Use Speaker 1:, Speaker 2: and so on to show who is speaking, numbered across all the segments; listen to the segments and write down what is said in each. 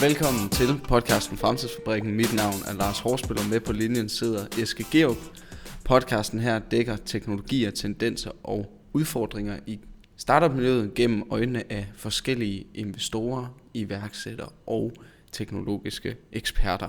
Speaker 1: Velkommen til podcasten Fremtidsfabrikken. Mit navn er Lars Horsbøl, og med på linjen sidder Eske Georg. Podcasten her dækker teknologier, tendenser og udfordringer i startup-miljøet gennem øjnene af forskellige investorer, iværksættere og teknologiske eksperter.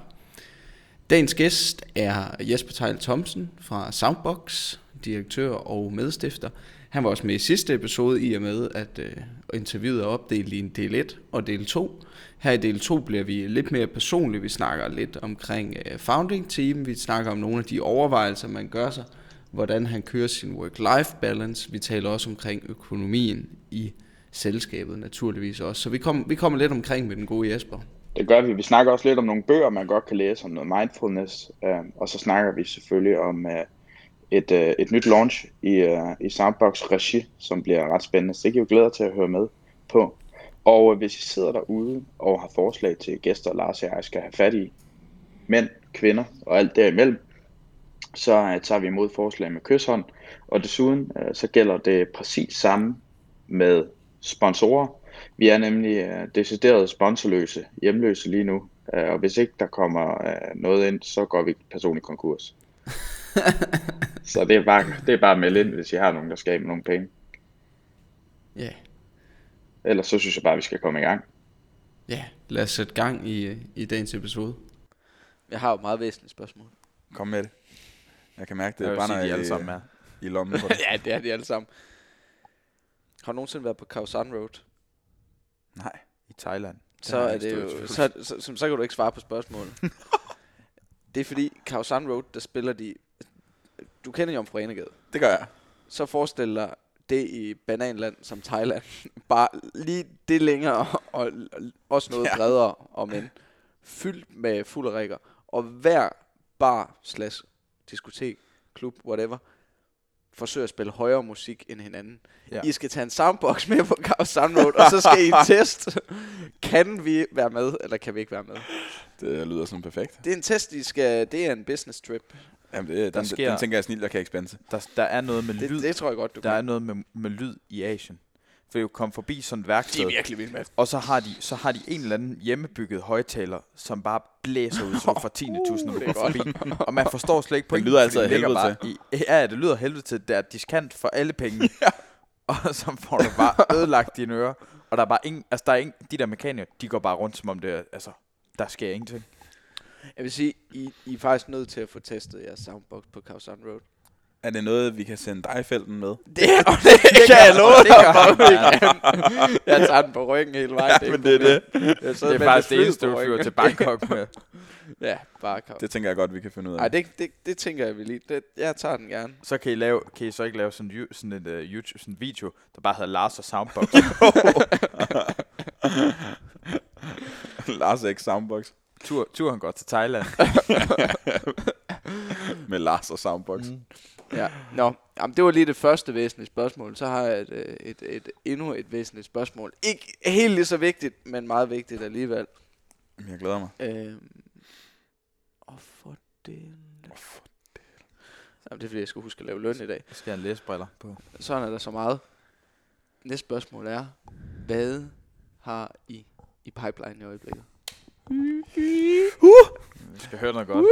Speaker 1: Dagens gæst er Jesper Tejl Thomsen fra Soundbox, direktør og medstifter. Han var også med i sidste episode i og med, at øh, interviewet er opdelt i en del 1 og del 2. Her i del 2 bliver vi lidt mere personlige. Vi snakker lidt omkring øh, founding team. Vi snakker om nogle af de overvejelser, man gør sig. Hvordan han kører sin work-life balance. Vi taler også omkring økonomien i selskabet naturligvis også. Så vi, kom, vi kommer lidt omkring med den gode Jesper.
Speaker 2: Det gør vi. Vi snakker også lidt om nogle bøger, man godt kan læse om noget mindfulness. Øh, og så snakker vi selvfølgelig om øh, et, øh, et nyt launch i, øh, i Soundbox Regi, som bliver ret spændende. Så det kan vi glæde til at høre med på. Og øh, hvis I sidder derude og har forslag til gæster, Lars og jeg skal have fat i, mænd, kvinder og alt derimellem, så øh, tager vi imod forslag med kysshånd. Og desuden øh, så gælder det præcis samme med sponsorer. Vi er nemlig øh, decideret sponsorløse, hjemløse lige nu. Øh, og hvis ikke der kommer øh, noget ind, så går vi personlig konkurs. så det er, bare, det er bare at melde ind, hvis I har nogen, der skal have nogle penge.
Speaker 1: Ja, yeah.
Speaker 2: Ellers så synes jeg bare, at vi skal komme i gang.
Speaker 1: ja yeah. lad os sætte gang i, i dagens episode.
Speaker 3: Jeg har jo et meget væsentligt spørgsmål.
Speaker 4: Kom med det. Jeg kan mærke, det
Speaker 3: Jeg
Speaker 4: brænder
Speaker 3: sige, de
Speaker 4: i,
Speaker 3: alle sammen er.
Speaker 4: i lommen på dig.
Speaker 3: ja, det er de alle sammen. Har du nogensinde været på Khao San Road?
Speaker 4: Nej, i Thailand.
Speaker 3: Så er det jo, så, så, så, så kan du ikke svare på spørgsmålet. det er fordi, Khao San Road, der spiller de... Du kender Jomfru Anegade.
Speaker 4: Det gør jeg.
Speaker 3: Så forestil dig det i bananland som Thailand. Bare lige det længere, og, og også noget
Speaker 4: Ja.
Speaker 3: bredere, og men fyldt med fuld rækker. Og hver bar, slash diskotek, klub, whatever, forsøger at spille højere musik end hinanden.
Speaker 4: Ja.
Speaker 3: I skal tage en soundbox med på Khao San Road, og så skal I teste, kan vi være med, eller kan vi ikke være med.
Speaker 4: Det lyder som perfekt.
Speaker 3: Det er en test, I skal, det er en business trip.
Speaker 4: Jamen, det, den,
Speaker 5: sker-
Speaker 4: den tænker jeg snilt, jeg kan expense.
Speaker 5: Der, der er noget med
Speaker 3: Det,
Speaker 5: lyd.
Speaker 3: det tror jeg godt, du
Speaker 5: der
Speaker 3: kan.
Speaker 5: er noget med, med lyd i Asien. For jeg kom forbi sådan et værksted,
Speaker 3: virkelig vilde med.
Speaker 5: og så har, de, så har de en eller anden hjemmebygget højtaler, som bare blæser ud så for 10.000, når du
Speaker 3: Det er
Speaker 5: går forbi. Og man forstår slet ikke
Speaker 4: Den
Speaker 5: pointen,
Speaker 4: lyder
Speaker 5: det ligger
Speaker 4: helvede
Speaker 5: bare I, ja, ja, det lyder helvede til. Det er diskant for alle penge. Og så får du bare ødelagt dine ører. Og der er bare ingen, altså der er ingen, de der mekanikere, de går bare rundt, som om det er, altså, der sker ingenting.
Speaker 3: Jeg vil sige, I, I er faktisk nødt til at få testet jeres soundbox på Khao San Road.
Speaker 4: Er det noget, vi kan sende dig i felten med?
Speaker 3: Det, og det, det kan jeg love
Speaker 5: det
Speaker 3: dig. Jeg tager den på ryggen hele vejen.
Speaker 4: Ja, men det er det.
Speaker 3: Jeg
Speaker 5: Det er faktisk det eneste, du flyver til Bangkok med.
Speaker 3: Ja, bare Khao.
Speaker 4: Det tænker jeg godt, vi kan finde ud af.
Speaker 3: Nej, det, det, det tænker jeg, vi lige. Det, jeg tager den gerne.
Speaker 5: Så kan I, lave, kan I så ikke lave sådan, en, sådan et uh, YouTube, sådan en video, der bare hedder Lars og Soundbox.
Speaker 4: Lars X Soundbox.
Speaker 5: Tur, tur han går til Thailand.
Speaker 4: Med Lars og Soundbox.
Speaker 5: Mm.
Speaker 3: Ja. Nå, jamen, det var lige det første væsentlige spørgsmål. Så har jeg et, øh, et, et, endnu et væsentligt spørgsmål. Ikke helt lige så vigtigt, men meget vigtigt alligevel.
Speaker 4: Jeg glæder mig.
Speaker 3: Øhm, og for det... Jamen, det er fordi, jeg skulle huske at lave løn i dag.
Speaker 5: Så skal jeg læse briller på.
Speaker 3: Sådan er der så meget. Næste spørgsmål er, hvad har I i pipeline i øjeblikket?
Speaker 5: Vi skal høre noget godt.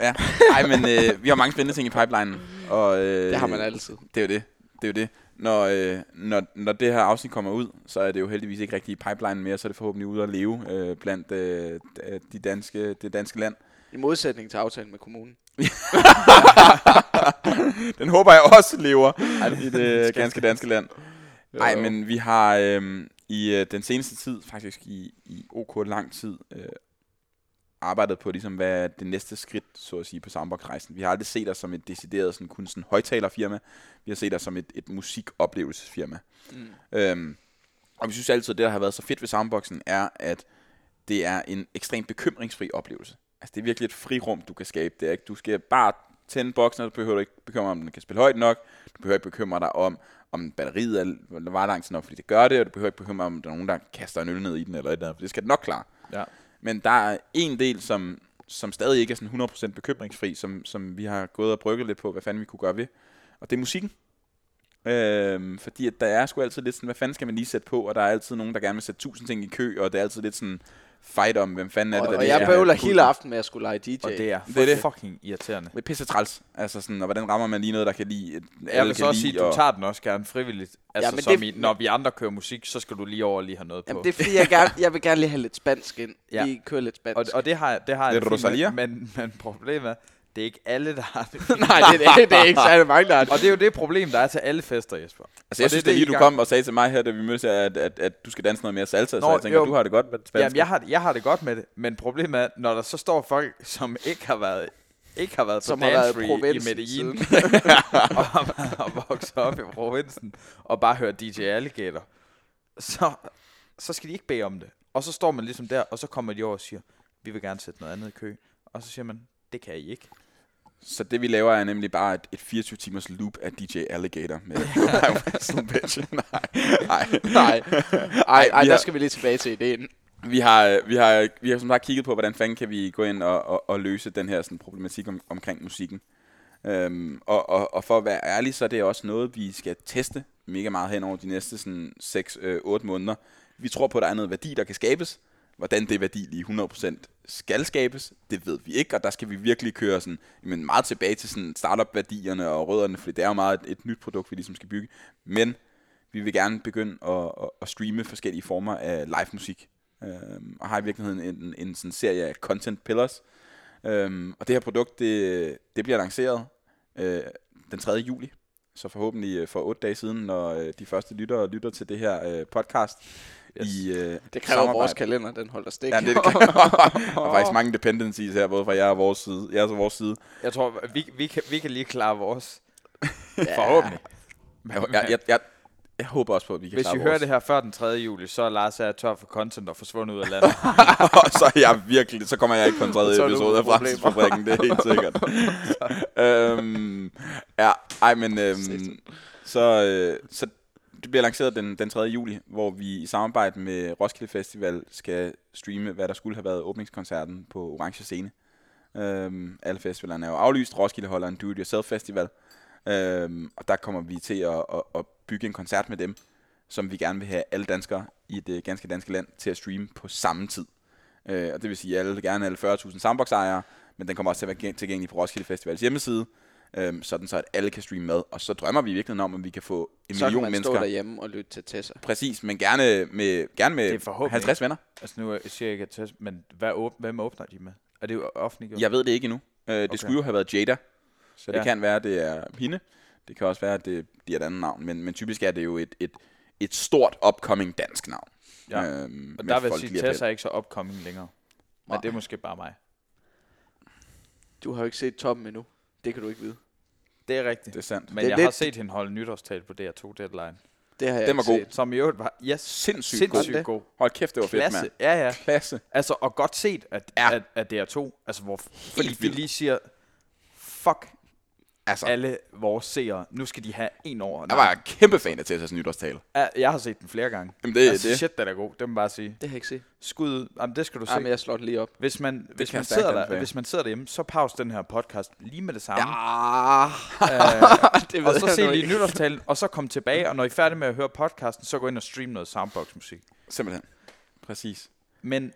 Speaker 4: Ja. Ej, men øh, vi har mange spændende ting i pipelinen. Og, øh,
Speaker 3: Det har man altid.
Speaker 4: Det er jo det. Det er jo det. Når, øh, når, når det her afsnit kommer ud, så er det jo heldigvis ikke rigtig i pipeline mere, så er det forhåbentlig ude at leve øh, blandt øh, de danske, det danske land.
Speaker 3: I modsætning til aftalen med kommunen.
Speaker 4: Den håber jeg også lever i det ganske danske land. Nej, men vi har øh, i øh, den seneste tid, faktisk i, i OK lang tid, øh, arbejdet på, ligesom, hvad er det næste skridt, så at sige, på Soundbox-rejsen. Vi har aldrig set os som et decideret sådan, kun sådan højtalerfirma. Vi har set os som et, et musikoplevelsesfirma.
Speaker 3: Mm.
Speaker 4: Øhm, og vi synes altid, at det, der har været så fedt ved Soundboxen, er, at det er en ekstremt bekymringsfri oplevelse. Altså, det er virkelig et frirum, du kan skabe. Det er ikke, du skal bare tænde boksen, og du behøver ikke bekymre dig om, den kan spille højt nok. Du behøver ikke bekymre dig om, om batteriet er var lang tid nok, fordi det gør det, og du behøver ikke bekymre dig om, der er nogen, der kaster en øl ned i den, eller et eller andet, for det skal det nok klare.
Speaker 5: Ja.
Speaker 4: Men der er en del, som, som stadig ikke er sådan 100% bekymringsfri, som, som vi har gået og brygget lidt på, hvad fanden vi kunne gøre ved. Og det er musikken. Øhm, fordi at der er sgu altid lidt sådan, hvad fanden skal man lige sætte på, og der er altid nogen, der gerne vil sætte tusind ting i kø, og det er altid lidt sådan, fight om, hvem fanden er det,
Speaker 3: Og,
Speaker 4: der
Speaker 3: og
Speaker 4: lige
Speaker 3: jeg
Speaker 4: er
Speaker 3: bøvler hele aften med at skulle lege DJ.
Speaker 5: Og det er,
Speaker 4: Det er det.
Speaker 5: fucking irriterende.
Speaker 4: Det er pisse træls. Altså sådan, og hvordan rammer man lige noget, der kan lide,
Speaker 5: Jeg vil så
Speaker 4: kan
Speaker 5: også sige, at du
Speaker 4: og-
Speaker 5: tager den også gerne frivilligt. Altså,
Speaker 3: men
Speaker 5: som
Speaker 3: det-
Speaker 5: i, når vi andre kører musik, så skal du lige over og lige have noget på.
Speaker 3: Jamen, det er fordi, jeg, gerne, jeg vil gerne lige have lidt spansk ind.
Speaker 5: Ja.
Speaker 3: Lige køre lidt spansk.
Speaker 5: Og, og det har, jeg- det har jeg det fint men, men problemet er, det er ikke alle, der har det.
Speaker 3: Nej, det, er det, det er ikke særlig mange, der har det.
Speaker 5: og det er jo det problem, der er til alle fester, Jesper.
Speaker 4: Altså, jeg
Speaker 5: Og
Speaker 4: synes,
Speaker 5: det er
Speaker 4: det, lige du
Speaker 5: gang-
Speaker 4: kom og sagde til mig her, da vi mødtes, at, at, at du skal danse noget mere salsa, Nå, så jeg tænker,
Speaker 5: jo.
Speaker 4: du har det godt med det spanske.
Speaker 5: Jamen, jeg har, jeg har det godt med det, men problemet er, når der så står folk, som ikke har været ikke har været
Speaker 3: Som
Speaker 5: på
Speaker 3: har været i
Speaker 5: Medellin, og, og vokset op i provinsen, og bare hørt DJ Alligator, så, så skal de ikke bede om det. Og så står man ligesom der, og så kommer de over og siger, vi vil gerne sætte noget andet i kø. Og så siger man, det kan I ikke.
Speaker 4: Så det vi laver er nemlig bare et, et 24 timers loop af DJ Alligator med Wrestle Bitch. Nej, nej.
Speaker 3: Nej, ej, ej, der skal vi lige tilbage til ideen.
Speaker 4: Vi har, vi har, vi har som sagt kigget på, hvordan fanden kan vi gå ind og, og, og løse den her sådan, problematik om, omkring musikken. Øhm, og, og, og for at være ærlig, så er det også noget, vi skal teste mega meget hen over de næste sådan, 6-8 måneder. Vi tror på, at der er noget værdi, der kan skabes. Hvordan det værdi lige 100% skal skabes, det ved vi ikke, og der skal vi virkelig køre sådan, jamen meget tilbage til sådan startup-værdierne og rødderne, for det er jo meget et, et nyt produkt, vi ligesom skal bygge. Men vi vil gerne begynde at, at, at streame forskellige former af live musik, øhm, og har i virkeligheden en, en sådan serie af content pillars. Øhm, og det her produkt, det, det bliver lanceret øh, den 3. juli, så forhåbentlig øh, for otte dage siden, når øh, de første lyttere lytter til det her øh, podcast.
Speaker 5: Yes.
Speaker 4: I, øh,
Speaker 3: Det kræver
Speaker 4: samarbejde-
Speaker 3: vores kalender, den holder stik.
Speaker 4: Ja, det, der er faktisk mange dependencies her, både fra jer og vores side. Jeres og vores side.
Speaker 5: Jeg tror, vi, vi, kan, vi kan lige klare vores.
Speaker 3: Ja.
Speaker 5: Forhåbentlig.
Speaker 4: Jeg, jeg, jeg, jeg, jeg håber også på, at vi kan
Speaker 5: Hvis
Speaker 4: klare
Speaker 5: I
Speaker 4: vores.
Speaker 5: hører det her før den 3. juli, så er Lars er tør for content og forsvundet ud af landet.
Speaker 4: så er jeg virkelig, så kommer jeg ikke på en tredje episode af. Fremtidsfabrikken, det er helt sikkert. øhm, ja, ej, men øhm, så, øh, så det bliver lanceret den, den 3. juli, hvor vi i samarbejde med Roskilde Festival skal streame, hvad der skulle have været åbningskoncerten på Orange Scene. Øhm, alle festivalerne er jo aflyst. Roskilde holder en do-it-yourself festival. Øhm, og der kommer vi til at, at, at bygge en koncert med dem, som vi gerne vil have alle danskere i det ganske danske land til at streame på samme tid. Øh, og det vil sige alle, gerne alle 40.000 sandbox men den kommer også til at være tilgængelig på Roskilde Festivals hjemmeside, øhm, sådan så at alle kan streame med. Og så drømmer vi virkelig om, at vi kan få en
Speaker 3: Så kan
Speaker 4: million
Speaker 3: man stå
Speaker 4: mennesker.
Speaker 3: derhjemme og lytte til Tessa.
Speaker 4: Præcis, men gerne med, gerne
Speaker 5: Det er
Speaker 4: med
Speaker 5: forhåbentlig
Speaker 4: 50 venner.
Speaker 5: altså nu siger jeg ikke at test, men hvad åb- hvem åbner de med? Er det jo offentliggjort?
Speaker 4: Jeg ved det ikke endnu. Øh, det
Speaker 5: Okay.
Speaker 4: skulle jo have været Jada, så det
Speaker 5: Ja.
Speaker 4: kan være, at det er hende. Det kan også være, at det bliver et andet navn, men, men typisk er det jo et, et, et stort upcoming dansk navn.
Speaker 5: Ja.
Speaker 4: Øhm,
Speaker 5: Og der vil jeg sige. Tessa er ikke så upcoming længere. Men
Speaker 3: Nej.
Speaker 5: det er måske bare mig.
Speaker 3: Du har jo ikke set toppen endnu. Det kan du ikke vide.
Speaker 5: Det er rigtigt.
Speaker 4: Det er sandt.
Speaker 5: Men
Speaker 3: Det er
Speaker 5: jeg
Speaker 3: lidt-
Speaker 5: har set hende holde nytårstal på DR2 Deadline.
Speaker 3: Det har jeg
Speaker 4: Den var god.
Speaker 3: set.
Speaker 5: Som i øvrigt var, yes,
Speaker 4: Sindssygt,
Speaker 5: sindssygt
Speaker 3: det.
Speaker 5: god.
Speaker 4: Hold kæft, det var fedt,
Speaker 5: Klasse.
Speaker 4: mand.
Speaker 5: Ja, ja.
Speaker 4: Klasse.
Speaker 5: Altså, og godt set, at,
Speaker 4: Ja.
Speaker 5: ja. at, at DR2, altså hvor, fordi
Speaker 4: vildt.
Speaker 5: lige siger, fuck
Speaker 4: Altså,
Speaker 5: alle vores seere, nu skal de have en år.
Speaker 4: jeg var kæmpe fan af Tessas nytårstale.
Speaker 5: Ja, jeg har set den flere gange.
Speaker 4: Jamen, det,
Speaker 5: altså,
Speaker 4: det.
Speaker 5: shit, den er god, det må man bare sige.
Speaker 3: Det har jeg ikke set.
Speaker 5: Skud ud, jamen, det skal du se.
Speaker 3: Jamen, jeg slår den lige op.
Speaker 5: Hvis man, hvis,
Speaker 4: kan
Speaker 5: man sidder der, hvis man sidder derhjemme, så pause den her podcast lige med det samme.
Speaker 3: Ah,
Speaker 5: Øh,
Speaker 3: det
Speaker 5: og så se lige nytårstalen, og så komme tilbage, og når I er færdige med at høre podcasten, så gå ind og stream noget soundbox-musik.
Speaker 4: Simpelthen. Præcis.
Speaker 5: Men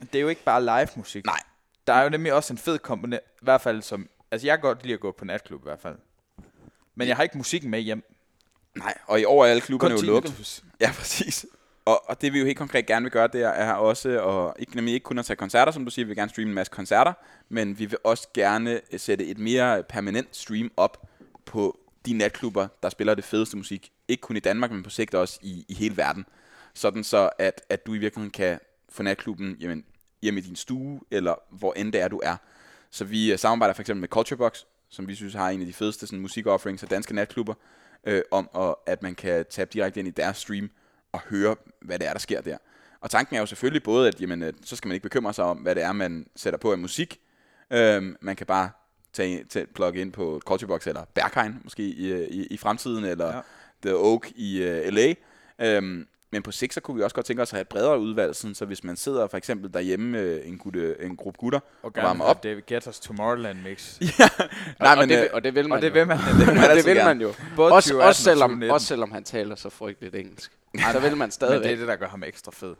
Speaker 5: det er jo ikke bare live musik.
Speaker 4: Nej.
Speaker 5: Der er jo nemlig også en fed komponent, i hvert fald som, altså jeg kan godt lide at gå på natklub i hvert fald. Men jeg har ikke musikken med hjem.
Speaker 4: Nej, og i år er alle klubberne jo lukket. Ja, præcis. Og, og det vi jo helt konkret gerne vil gøre, det er, også at, ikke, nemlig ikke kun at tage koncerter, som du siger, vi vil gerne streame en masse koncerter, men vi vil også gerne øh, sætte et mere permanent stream op på de natklubber, der spiller det fedeste musik. Ikke kun i Danmark, men på sigt også i, i hele verden. Sådan så, at, at du i virkeligheden kan få natklubben jamen, hjemme i din stue, eller hvor end det er, du er. Så vi øh, samarbejder for eksempel med Culturebox, som vi synes har en af de fedeste sådan, musikofferings af danske natklubber, øh, om at, at man kan tabe direkte ind i deres stream og høre, hvad det er, der sker der. Og tanken er jo selvfølgelig både, at jamen, øh, så skal man ikke bekymre sig om, hvad det er, man sætter på af musik. Øhm, man kan bare tage, tage, plugge ind på Culturebox eller Berghain måske i, i, i fremtiden, eller
Speaker 5: ja.
Speaker 4: The Oak i uh, LA. Øhm, men på sigt, så kunne vi også godt tænke os at have et bredere udvalg, sådan, så hvis man sidder for eksempel derhjemme, øh, en, gutte, en gruppe gutter,
Speaker 5: Og
Speaker 4: varmer
Speaker 5: gerne
Speaker 4: op.
Speaker 5: David Guetta's Tomorrowland mix.
Speaker 4: Nej,
Speaker 1: og,
Speaker 4: men,
Speaker 1: det,
Speaker 4: øh,
Speaker 1: vil- og det vil man
Speaker 5: og det vil man.
Speaker 4: det,
Speaker 1: Ja, det vil man jo.
Speaker 5: Både
Speaker 1: Også,
Speaker 5: 2018
Speaker 1: også,
Speaker 5: og
Speaker 1: selvom,
Speaker 5: 2019.
Speaker 1: også selvom han taler så frygteligt engelsk. så vil man
Speaker 5: Men
Speaker 1: stadigvæk.
Speaker 5: det er det, der gør ham ekstra fed.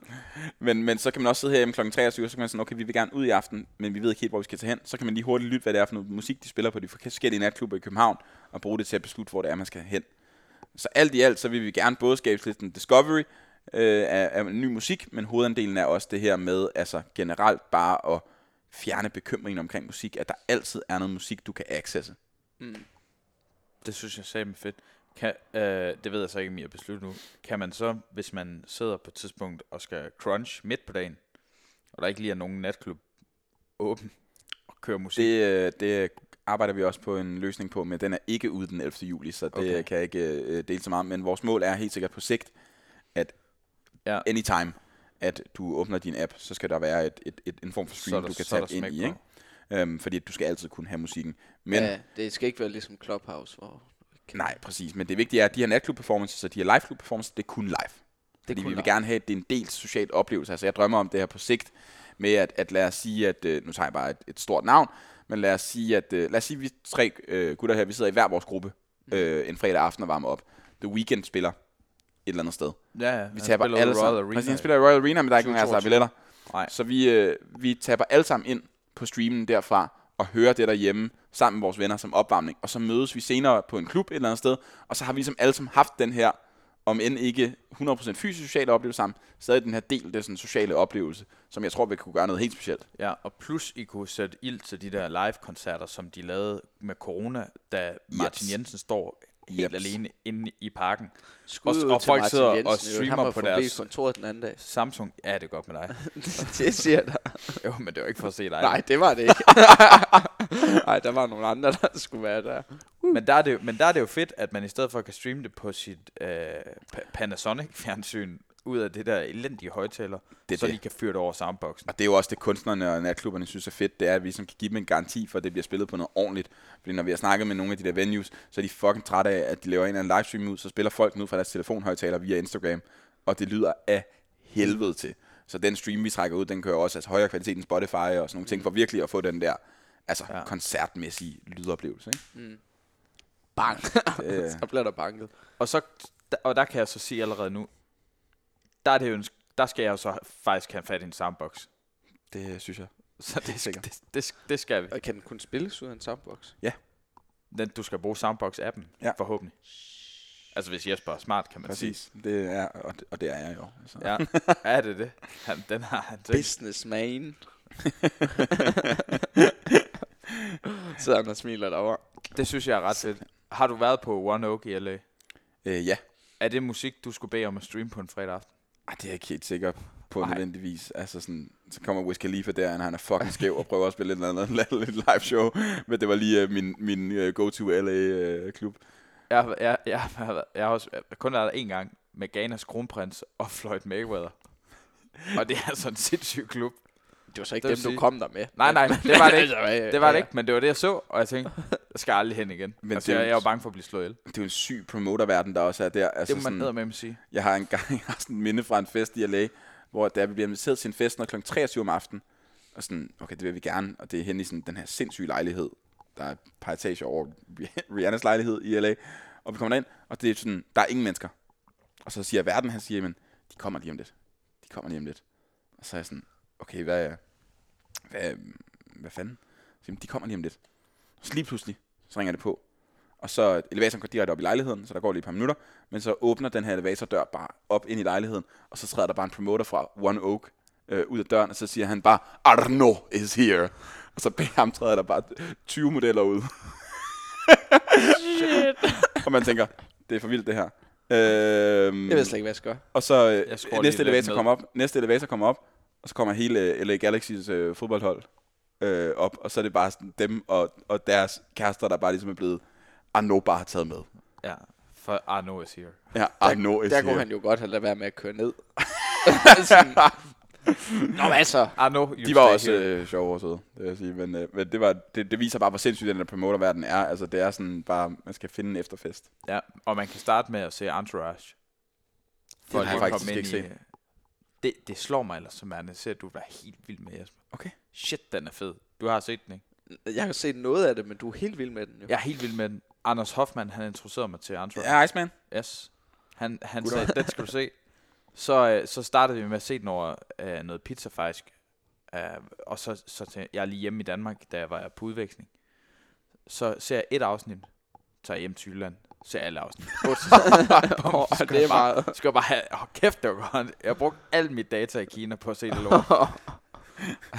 Speaker 4: Men, men så kan man også sidde herhjemme kl. 23, så kan man sige, okay, vi vil gerne ud i aften, men vi ved ikke helt, hvor vi skal tage hen. Så kan man lige hurtigt lytte, hvad det er for noget musik, de spiller på de forskellige natklubber i København, og bruge det til at beslutte, hvor det er, man skal hen. Så alt i alt, så vil vi gerne både skabe lidt en discovery øh, af, af ny musik, men hovedandelen er også det her med, altså generelt bare at fjerne bekymringen omkring musik, at der altid er noget musik, du kan accesse.
Speaker 5: Det synes jeg sagde fedt. Kan, øh, det ved jeg så ikke, om I har besluttet nu. Kan man så, hvis man sidder på et tidspunkt og skal crunch midt på dagen, og der ikke lige er nogen natklub åben og køre musik,
Speaker 4: Det, øh, det arbejder vi også på en løsning på, men den er ikke ude den 11. juli, så det
Speaker 5: Okay.
Speaker 4: okay. kan jeg ikke øh, dele så meget. Men vores mål er helt sikkert på sigt, at
Speaker 5: Ja.
Speaker 4: anytime, at du åbner din app, så skal der være et, et, et, en form for stream,
Speaker 5: der-
Speaker 4: du kan tage ind i. Ikke? Øhm, fordi du skal altid kunne have musikken. Men
Speaker 1: ja, det skal ikke være ligesom Clubhouse, hvor...
Speaker 4: nej, præcis. Men det vigtige er, at de her natklub performances og de her live klub performances, det er kun live. Fordi
Speaker 1: kun
Speaker 4: vi vil
Speaker 1: live.
Speaker 4: gerne have, at det er en del social oplevelse. Altså jeg drømmer om det her på sigt, med at, at lad os sige, at, øh, nu tager jeg bare et, et stort navn, men lad os sige, at øh, lad os sige, at vi tre øh, gutter her, vi sidder i hver vores gruppe øh, en fredag aften og varmer op. The Weekend spiller et eller andet sted.
Speaker 5: Ja, ja.
Speaker 4: Vi taber alle
Speaker 5: Royal
Speaker 4: sammen.
Speaker 5: Arena.
Speaker 4: Præcis, han spiller i Royal Arena, men der er ikke nogen af os, der har
Speaker 5: 2022.
Speaker 4: billetter.
Speaker 5: Nej.
Speaker 4: Så vi, øh, vi taber alle sammen ind på streamen derfra, og hører det derhjemme sammen med vores venner som opvarmning. Og så mødes vi senere på en klub et eller andet sted, og så har vi ligesom alle sammen haft den her, om end ikke 100% fysisk sociale oplevelse sammen, stadig den her del, det er sådan sociale oplevelse, som jeg tror, vi kunne gøre noget helt specielt.
Speaker 5: Ja, og plus I kunne sætte ild til de der live-koncerter, som de lavede med corona, da Martin
Speaker 4: Jeps.
Speaker 5: Jensen står helt
Speaker 4: Jeps.
Speaker 5: alene inde i parken.
Speaker 1: Skud
Speaker 5: Og- og folk
Speaker 1: Martin
Speaker 5: sidder og
Speaker 1: Jensen, jo.
Speaker 5: streamer på deres-
Speaker 1: kontoret den anden dag.
Speaker 5: Samsung, ja, det er godt med dig.
Speaker 1: det siger da.
Speaker 5: jo, men det var ikke for at se dig.
Speaker 1: Nej, det var det ikke. Nej, der var nogle andre, der skulle være der.
Speaker 5: Men der, er det, men der er det jo fedt, at man i stedet for kan streame det på sit øh, Pa- Panasonic-fjernsyn, ud af det der elendige højtaler,
Speaker 4: Det
Speaker 5: så
Speaker 4: det.
Speaker 5: de kan fyre det over soundboxen.
Speaker 4: Og det er jo også det, kunstnerne og natklubberne synes er fedt, det er, at vi som kan give dem en garanti for, at det bliver spillet på noget ordentligt. Fordi når vi har snakket med nogle af de der venues, så er de fucking trætte af, at de laver en eller anden livestream ud, så spiller folk ud fra deres telefonhøjtaler via Instagram, og det lyder af helvede til. Så den stream, vi trækker ud, den kører også altså højere kvalitet end Spotify og sådan nogle ting, for virkelig at få den der altså
Speaker 5: Ja.
Speaker 4: koncertmæssige lydoplevelse. Ikke?
Speaker 1: Bang.
Speaker 4: Det,
Speaker 1: så bliver der banket.
Speaker 5: Og, så, og der kan jeg så sige allerede nu, der, er det jo en, der skal jeg jo så faktisk have fat i en soundbox.
Speaker 4: det synes jeg.
Speaker 5: Så det,
Speaker 4: Sikkert.
Speaker 5: det, det, det skal vi.
Speaker 1: Og kan den kun spilles ud af en soundbox?
Speaker 5: Den, du skal bruge soundbox-appen,
Speaker 4: Ja.
Speaker 5: forhåbentlig. Altså hvis Jesper er smart, kan man
Speaker 4: Præcis. Det er, og, det, og det er jeg jo. Så.
Speaker 5: sige. Ja, er det det? Han, den har han tænkt.
Speaker 1: Businessman. Sidder han og smiler derovre.
Speaker 5: Det synes jeg er ret fedt. Har du været på One Oak i LA?
Speaker 4: Øh, ja,
Speaker 5: Er det musik, du skulle bede om at streame på en fredag aften?
Speaker 4: Ej, det er jeg ikke helt sikker på
Speaker 5: Nej.
Speaker 4: nødvendigvis. Altså sådan, så kommer Wiz Khalifa der, og han er fucking skæv og prøver at spille et eller andet lidt live show. Men det var lige uh, min, min uh, go-to LA-klub.
Speaker 5: Jeg, har- jeg, jeg, har været- jeg har også jeg kun været der en gang med Ghanas kronprins og Floyd Mayweather. Og det er altså en sindssyg klub.
Speaker 1: Det var så ikke
Speaker 5: Det
Speaker 1: dem,
Speaker 5: vil
Speaker 1: du
Speaker 5: sige-
Speaker 1: kom der med.
Speaker 5: Nej, nej, det var det ikke.
Speaker 1: Altså,
Speaker 5: Det var det ikke, men det var det, jeg så, og jeg tænkte, jeg skal aldrig hen igen.
Speaker 4: Men
Speaker 5: altså,
Speaker 4: det er
Speaker 5: jeg, jeg er jo bange for at blive slået ihjel.
Speaker 4: Det er jo en syg promoterverden, der også er der. Altså
Speaker 5: Det må man
Speaker 4: sådan,
Speaker 5: med sige.
Speaker 4: jeg har en gang jeg har sådan en minde fra en fest i LA, hvor der vi bliver inviteret til en fest, når kl. 23 om aftenen. Og sådan, okay, det vil vi gerne. Og det er hen i sådan den her sindssyge lejlighed. Der er et par etager over Rihannas lejlighed i LA. Og vi kommer ind, og det er sådan, der er ingen mennesker. Og så siger verden, han siger, men de kommer lige om lidt. De kommer lige om lidt. Og så er jeg sådan, okay, hvad, er- hvad, hvad fanden? Så de kommer lige om lidt. Så lige pludselig, så ringer det på. Og så elevatoren går direkte op i lejligheden, så der går lige et par minutter. Men så åbner den her elevatordør bare op ind i lejligheden, og så træder der bare en promoter fra One Oak øh, ud af døren, og så siger han bare, Arno is here. Og så bag ham træder der bare 20 modeller ud. og man tænker, det er for vildt det her. Øhm,
Speaker 1: Jeg ved slet ikke, hvad jeg skal gøre.
Speaker 4: og så øh, næste elevator kommer op, næste elevator kommer op, og så kommer hele LA Galaxys øh, fodboldhold øh, op, og så er det bare sådan dem og, og deres kærester, der bare ligesom er blevet, Arno bare har taget med.
Speaker 5: Ja, for Arno is here.
Speaker 4: Ja, Arno is
Speaker 1: Der
Speaker 4: here.
Speaker 1: kunne han jo godt have ladet være med at køre ned. Sådan. Nå, hvad så?
Speaker 5: Arno, you
Speaker 4: De var også øh, sjove og søde, det vil jeg sige. Men, øh, men det, var, det, det viser bare, hvor sindssygt den der promoterverden er. Altså, det er sådan bare, man skal finde en efterfest.
Speaker 5: Ja, og man kan starte med at se Entourage. For
Speaker 4: har jeg faktisk ikke
Speaker 5: ind
Speaker 4: set.
Speaker 5: Det, det slår mig ellers, som er, ser, at du var helt vild med Jesper.
Speaker 4: Okay.
Speaker 5: Shit, den er fed. Du har set den, ikke?
Speaker 3: Jeg har set noget af det, men du er helt vild med den jo.
Speaker 5: Jeg er helt vild med den. Anders Hoffmann, han introducerede mig til Entourage.
Speaker 4: Ja, Iceman.
Speaker 5: Yes. Han, han sagde, den skal du se. Så, øh, så startede vi med at se den over øh, noget pizza faktisk. Øh, og så, så til, jeg er lige hjemme i Danmark, da jeg var på udveksling. Så ser jeg et afsnit, tager jeg hjem til Jylland, ser alle afsnit. Skal
Speaker 3: det er
Speaker 5: jeg bare-
Speaker 3: meget.
Speaker 5: Skal bare have, oh, kæft, det var godt. Jeg har brugt alt mit data i Kina på at se det lort.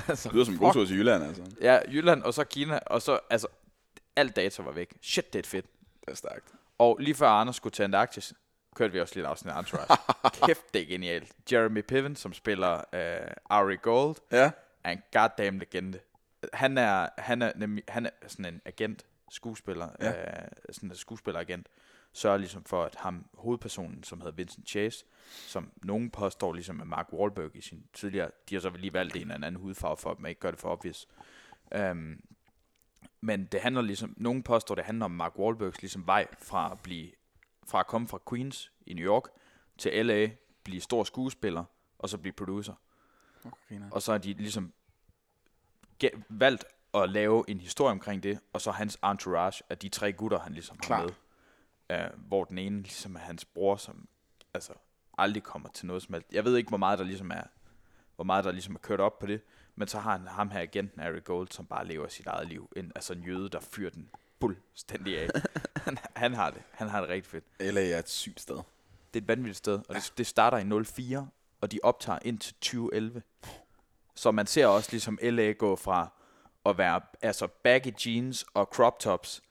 Speaker 5: altså,
Speaker 4: Det lyder som en god tur til Jylland, altså.
Speaker 5: Ja, Jylland, og så Kina, og så, altså, alt data var væk. Shit, det er fedt.
Speaker 4: Det er stærkt.
Speaker 5: Og lige før Anders skulle til Antarktis, kørte vi også lidt afsnit af Entourage. Kæft, det er genialt. Jeremy Piven, som spiller øh, Ari Gold,
Speaker 4: Ja.
Speaker 5: er en goddamn legende. Han er, han er, nemlig, han er sådan en agent, skuespiller,
Speaker 4: Ja.
Speaker 5: øh, sådan en skuespilleragent, sørger ligesom for, at ham, hovedpersonen, som hedder Vincent Chase, som nogen påstår ligesom er Mark Wahlberg i sin tidligere, de har så lige valgt en eller anden hudfarve for, at man ikke gør det for obvious. Um, men det handler ligesom, nogen påstår, det handler om Mark Wahlbergs ligesom vej fra at blive, fra at komme fra Queens i New York til LA, blive stor skuespiller, og så blive producer.
Speaker 4: Okay,
Speaker 5: Og så har de ligesom ge- valgt at lave en historie omkring det, og så hans entourage af de tre gutter, han ligesom har
Speaker 4: Klart.
Speaker 5: med. Uh, hvor den ene ligesom er hans bror, som altså aldrig kommer til noget som helst. Jeg ved ikke, hvor meget der ligesom er, hvor meget der ligesom er kørt op på det, men så har han ham her agenten, Harry Gold, som bare lever sit eget liv. En, altså en jøde, der fyrer den fuldstændig af. han, han, har det. Han har det rigtig fedt.
Speaker 4: LA er et sygt sted.
Speaker 5: Det er et vanvittigt sted, og det, det starter i 04, og de optager indtil 2011. Så man ser også ligesom LA gå fra at være altså baggy jeans og crop tops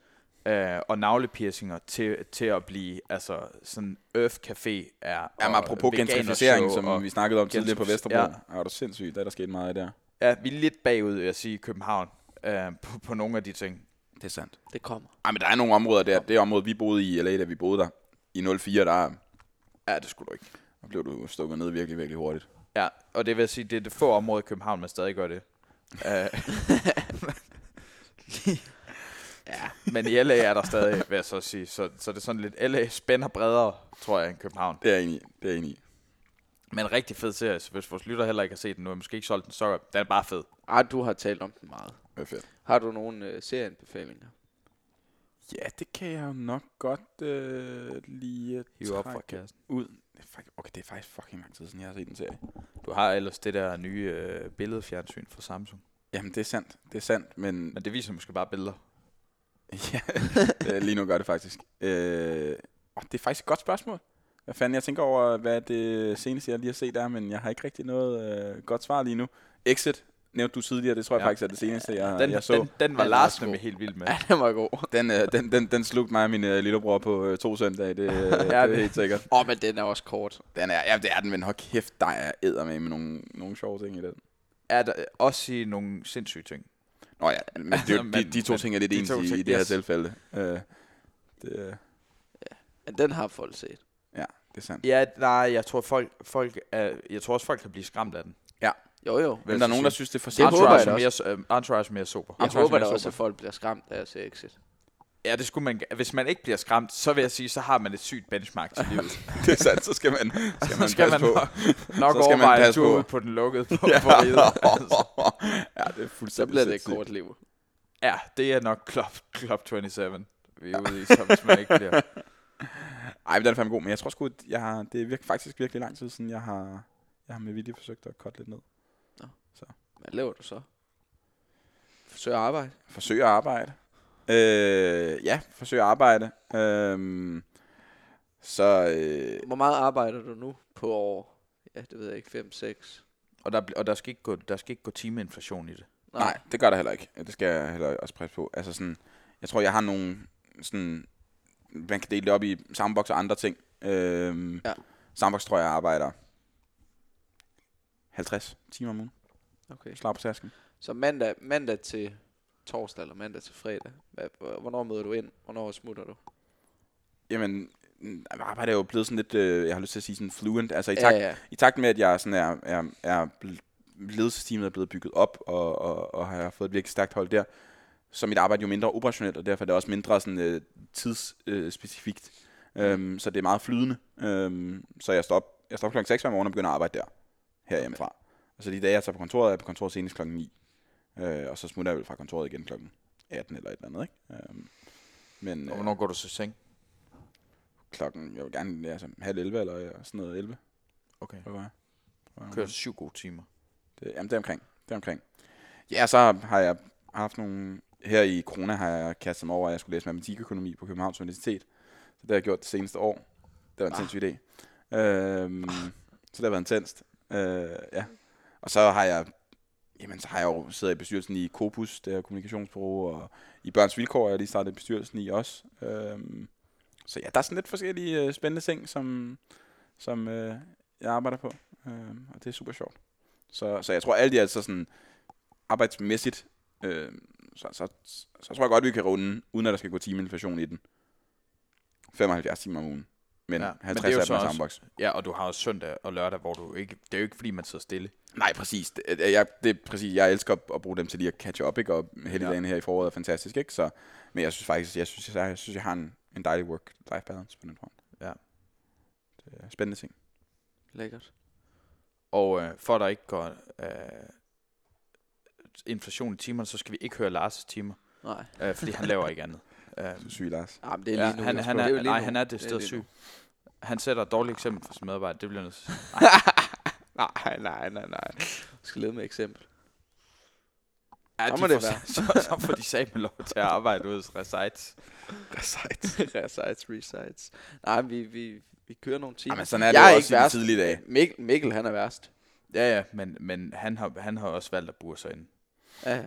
Speaker 5: øh, og navlepiercinger til, til at blive altså sådan Earth Café er
Speaker 4: Jamen,
Speaker 5: og
Speaker 4: apropos gentrificering, som
Speaker 5: og-
Speaker 4: vi snakkede om tidligere på Vesterbro.
Speaker 5: Ja.
Speaker 4: Ja. Er du sindssygt, der er der sket meget af der.
Speaker 5: Ja, vi er lidt bagud, jeg sige, i København øh, på, på nogle af de ting.
Speaker 4: Det er sandt.
Speaker 3: Det kommer.
Speaker 4: Ej, men der er nogle områder der. Det område, vi boede i i LA, da vi boede der. I 04, der,
Speaker 5: Ja, det skulle du ikke.
Speaker 4: der blev du stukket ned virkelig, virkelig hurtigt.
Speaker 5: Ja, og det vil sige, det er det få områder i København, man stadig gør det. Øh, ja, men i LA er der stadig, vil jeg så sige. Så, så det er sådan lidt, LA spænder bredere, tror jeg, end København.
Speaker 4: Det er enig i. Det er enig i.
Speaker 5: Men en rigtig fed serie, så hvis vores lytter heller ikke har set den nu, er måske ikke solgt den så Den er bare fed.
Speaker 3: Ej, du har talt om den meget.
Speaker 4: Det er fedt.
Speaker 3: Har du nogle øh, serieanbefalinger?
Speaker 4: Ja, det kan jeg jo nok godt øh, lige
Speaker 5: Hive op fra kassen.
Speaker 4: ud. Okay, det er faktisk fucking lang tid siden, jeg har set en serie.
Speaker 5: Du har ellers det der nye øh, billedfjernsyn fra Samsung.
Speaker 4: Jamen, det er sandt. Det er sandt, men
Speaker 5: Men det viser måske bare billeder.
Speaker 4: ja, lige nu gør det faktisk. Øh, åh, det er faktisk et godt spørgsmål. Hvad fanden, jeg tænker over, hvad det seneste, jeg lige har set er, men jeg har ikke rigtig noget øh, godt svar lige nu. Exit, nævnte du tidligere, det tror jeg
Speaker 5: Ja.
Speaker 4: faktisk er det seneste, jeg,
Speaker 5: Den,
Speaker 4: jeg så.
Speaker 5: den, den var
Speaker 3: Den er
Speaker 5: Lars nemlig helt vild med.
Speaker 3: Ja, den var god.
Speaker 4: Den, øh, den, den, den slugte mig og min øh, lillebror på øh, to søndage, det, øh, det er
Speaker 5: det-
Speaker 4: helt sikkert.
Speaker 3: Åh, oh, men den er også kort.
Speaker 4: Den er, ja, det er den, men hold kæft, der er æder med med nogle, nogle sjove ting i den.
Speaker 5: Er der også i nogle sindssyge ting.
Speaker 4: Nå ja, men det, er jo- de, de to
Speaker 5: men
Speaker 4: ting er lidt ens i, i det her
Speaker 5: yes.
Speaker 4: tilfælde. Øh, det, øh,
Speaker 3: Men den har folk set.
Speaker 4: ja, det er sandt.
Speaker 5: Ja, nej, jeg tror folk, folk er, jeg tror også folk kan blive skræmt af den.
Speaker 3: Jo, jo.
Speaker 4: Men der er nogen, der synes, det er for sent.
Speaker 3: jeg
Speaker 5: Entourage, er mere, øh, Entourage er mere sober.
Speaker 3: Jeg
Speaker 4: Entourage
Speaker 3: håber
Speaker 4: er
Speaker 3: da også,
Speaker 4: super.
Speaker 3: at folk bliver skræmt af at se Exit.
Speaker 5: Ja, det skulle man, hvis man ikke bliver skræmt, så vil jeg sige, så har man et sygt benchmark til livet.
Speaker 4: det er sandt, så skal man, skal man
Speaker 5: så skal man
Speaker 4: på.
Speaker 5: nok, nok
Speaker 4: Så skal man passe
Speaker 5: tur
Speaker 4: på.
Speaker 5: ud på den lukkede på,
Speaker 4: Ja.
Speaker 5: på riget.
Speaker 4: ja, det er
Speaker 3: Så
Speaker 4: fuldstændig
Speaker 3: bliver det et kort liv.
Speaker 5: Ja, det er nok Club, Club 27, vi er ude i, så hvis man ikke bliver...
Speaker 4: Ej, men den er fandme god, men jeg tror sgu, jeg har, det er virke, faktisk virkelig lang tid siden, jeg har, jeg har med vilje forsøgt at korte lidt ned.
Speaker 3: Hvad laver du så? Forsøger at arbejde?
Speaker 4: Forsøg at arbejde. Øh, ja, forsøg at arbejde. Øh, så øh,
Speaker 3: Hvor meget arbejder du nu på år? Ja, det ved jeg ikke. 5, 6?
Speaker 5: Og der, og der skal ikke gå, der skal ikke gå timeinflation i det.
Speaker 4: nej. nej, det gør der heller ikke. Det skal jeg heller også presse på. Altså sådan, jeg tror, jeg har nogle sådan, man kan dele det op i Soundbox og andre ting. Øh,
Speaker 3: Ja.
Speaker 4: Soundbox tror jeg arbejder 50 timer om ugen.
Speaker 3: Okay.
Speaker 4: Slag på tasken.
Speaker 3: Så mandag, mandag til torsdag eller mandag til fredag. Hvad, hvornår møder du ind? Hvornår smutter du?
Speaker 4: Jamen, mm, arbejde er jo blevet sådan lidt, øh, jeg har lyst til at sige sådan fluent. Altså i
Speaker 3: Ja,
Speaker 4: takt,
Speaker 3: ja.
Speaker 4: i takt med, at jeg sådan er, er, er ledelsesteamet er blevet bygget op, og, og, og har fået et virkelig stærkt hold der, så er mit arbejde jo mindre operationelt, og derfor er det også mindre sådan, øh, tidsspecifikt. Øh, øhm, så det er meget flydende. Øhm, så jeg står op jeg står op klokken 6 hver morgen og begynder at arbejde der, herhjemmefra. Og så de dage, jeg tager på kontoret, er jeg på kontoret senest klokken 9. Øh, og så smutter jeg vel fra kontoret igen klokken 18 eller et eller andet, ikke? Øhm, men
Speaker 5: Og
Speaker 4: øh,
Speaker 5: hvornår går du så seng?
Speaker 4: klokken, jeg vil gerne, altså halv 11 eller øh, sådan noget 11.
Speaker 5: Okay.
Speaker 4: Hvad var jeg? Hvad
Speaker 5: Kører syv gode timer.
Speaker 4: Det, jamen, det er omkring. Det er omkring. Ja, så har jeg haft nogle... Her i corona har jeg kastet mig over, at jeg skulle læse matematikøkonomi på Københavns Universitet. Så det har jeg gjort det seneste år. Det var en
Speaker 5: Ah.
Speaker 4: sindssyg idé. Øhm, så det har været intenst. Øh, ja. Og så har jeg... Jamen, så har jeg jo siddet i bestyrelsen i Kopus, det er kommunikationsbureau, og i Børns Vilkår er jeg lige startet i bestyrelsen i også. Øhm, så ja, der er sådan lidt forskellige øh, spændende ting, som, som øh, jeg arbejder på. Øhm, og det er super sjovt. Så, så jeg tror alt i alt så sådan arbejdsmæssigt, øh, så, så, så, så tror jeg godt, vi kan runde, uden at der skal gå timeinflation i den. 75 timer om ugen. Men
Speaker 5: Ja,
Speaker 4: ja,
Speaker 5: men det er
Speaker 4: 50
Speaker 5: jo
Speaker 4: af
Speaker 5: så
Speaker 4: dem er
Speaker 5: også-. Ja, og du har også søndag og lørdag, hvor du ikke... Det er jo ikke, fordi man sidder stille.
Speaker 4: Nej, præcis. Det, jeg, det er præcis. Jeg elsker at, at bruge dem til lige at catch up, ikke? Og helligdagen her i foråret er fantastisk, ikke? Så, men jeg synes faktisk, jeg synes, jeg, jeg, synes, jeg har en, en dejlig work-life balance på den front.
Speaker 5: Ja.
Speaker 4: Det er spændende ting.
Speaker 3: Lækkert.
Speaker 5: Og øh, for at der ikke går øh, inflation i timerne, så skal vi ikke høre Lars' timer.
Speaker 3: Nej.
Speaker 5: Øh, fordi han laver ikke andet. Øh,
Speaker 4: Så syg, Lars.
Speaker 3: Ja, men det er
Speaker 5: ja,
Speaker 3: lige nu.
Speaker 5: han, han er,
Speaker 3: Det lige
Speaker 5: nej,
Speaker 3: nu.
Speaker 5: han er det sted syg. Han sætter et dårligt eksempel for sin medarbejder. Det bliver nødt.
Speaker 3: Nej, nej, nej, nej. Jeg skal lede med eksempel.
Speaker 5: Ja,
Speaker 3: Så
Speaker 5: de
Speaker 3: det
Speaker 5: får, så, så får de sat med lov til at arbejde hos Resites.
Speaker 3: resites, resites. Nej, vi, vi, vi kører nogle timer.
Speaker 4: Jamen, sådan er det
Speaker 3: jeg
Speaker 4: jo
Speaker 3: er
Speaker 4: også
Speaker 3: ikke
Speaker 4: i
Speaker 3: værst.
Speaker 4: tidlige dage.
Speaker 3: Mikkel, Mikkel, han er værst.
Speaker 5: Ja, ja, men, men han, har, han har også valgt at bure sig ind.
Speaker 3: Ja.